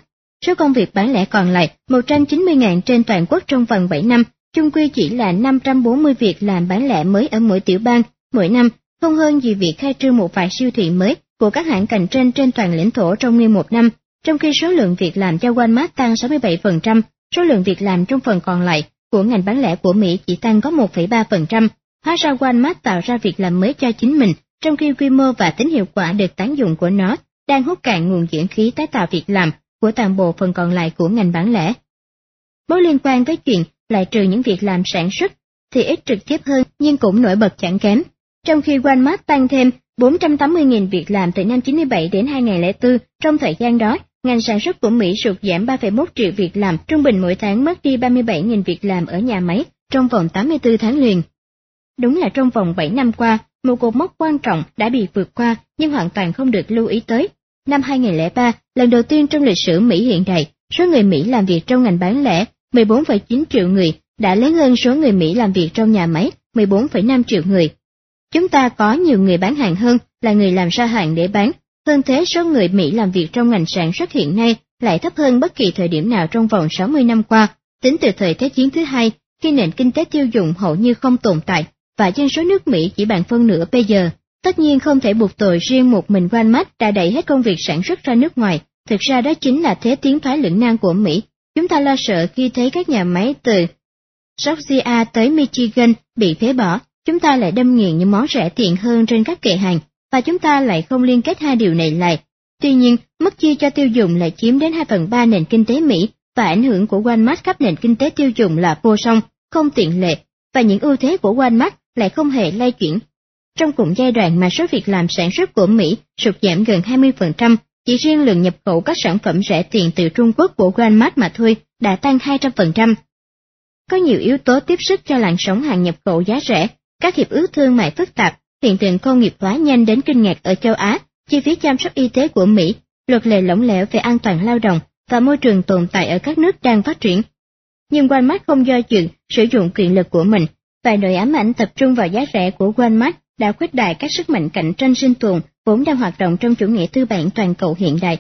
Số công việc bán lẻ còn lại 190.000 trên toàn quốc trong vòng 7 năm, chung quy chỉ là 540 việc làm bán lẻ mới ở mỗi tiểu bang mỗi năm, không hơn gì việc khai trương một vài siêu thị mới của các hãng cạnh tranh trên toàn lãnh thổ trong nguyên một năm, trong khi số lượng việc làm cho Walmart tăng 67%, số lượng việc làm trong phần còn lại của ngành bán lẻ của Mỹ chỉ tăng có 1,3%, hóa ra Walmart tạo ra việc làm mới cho chính mình, trong khi quy mô và tính hiệu quả được tán dụng của nó đang hút cạn nguồn dưỡng khí tái tạo việc làm của toàn bộ phần còn lại của ngành bán lẻ. Mối liên quan tới chuyện lại trừ những việc làm sản xuất thì ít trực tiếp hơn nhưng cũng nổi bật chẳng kém. Trong khi Walmart tăng thêm 480.000 việc làm từ năm 97 đến 2004, trong thời gian đó, ngành sản xuất của Mỹ sụt giảm 3,1 triệu việc làm, trung bình mỗi tháng mất đi 37.000 việc làm ở nhà máy trong vòng 84 tháng liền. Đúng là trong vòng 7 năm qua, một cột mốc quan trọng đã bị vượt qua nhưng hoàn toàn không được lưu ý tới. Năm 2003, lần đầu tiên trong lịch sử Mỹ hiện đại, số người Mỹ làm việc trong ngành bán lẻ 14,9 triệu người đã lớn hơn số người Mỹ làm việc trong nhà máy 14,5 triệu người. Chúng ta có nhiều người bán hàng hơn là người làm ra hàng để bán, hơn thế số người Mỹ làm việc trong ngành sản xuất hiện nay lại thấp hơn bất kỳ thời điểm nào trong vòng 60 năm qua, tính từ thời Thế chiến thứ hai, khi nền kinh tế tiêu dùng hầu như không tồn tại, và dân số nước Mỹ chỉ bằng phân nửa bây giờ. Tất nhiên không thể buộc tội riêng một mình Walmart đã đẩy hết công việc sản xuất ra nước ngoài, thực ra đó chính là thế tiến thoái lưỡng nan của Mỹ. Chúng ta lo sợ khi thấy các nhà máy từ Georgia tới Michigan bị phế bỏ, chúng ta lại đâm nghiền những món rẻ tiền hơn trên các kệ hàng, và chúng ta lại không liên kết hai điều này lại. Tuy nhiên, mức chi cho tiêu dùng lại chiếm đến 2 phần 3 nền kinh tế Mỹ, và ảnh hưởng của Walmart khắp nền kinh tế tiêu dùng là vô song, không tiện lệ, và những ưu thế của Walmart lại không hề lay chuyển. Trong cùng giai đoạn mà số việc làm sản xuất của Mỹ sụt giảm gần 20%, chỉ riêng lượng nhập khẩu các sản phẩm rẻ tiền từ Trung Quốc của Walmart mà thôi đã tăng 200%. Có nhiều yếu tố tiếp sức cho làn sóng hàng nhập khẩu giá rẻ, các hiệp ước thương mại phức tạp, hiện tượng công nghiệp hóa nhanh đến kinh ngạc ở châu Á, chi phí chăm sóc y tế của Mỹ, luật lệ lỏng lẻo về an toàn lao động và môi trường tồn tại ở các nước đang phát triển. Nhưng Walmart không do chuyện sử dụng quyền lực của mình, và nội ám ảnh tập trung vào giá rẻ của Walmart đã khuếch đại các sức mạnh cạnh tranh sinh tồn vốn đang hoạt động trong chủ nghĩa tư bản toàn cầu hiện đại,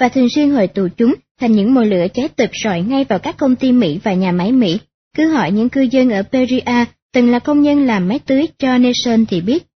và thường xuyên hồi tụ chúng thành những mồi lửa cháy tụp sỏi ngay vào các công ty Mỹ và nhà máy Mỹ. Cứ hỏi những cư dân ở Peria từng là công nhân làm máy tưới cho Nation thì biết,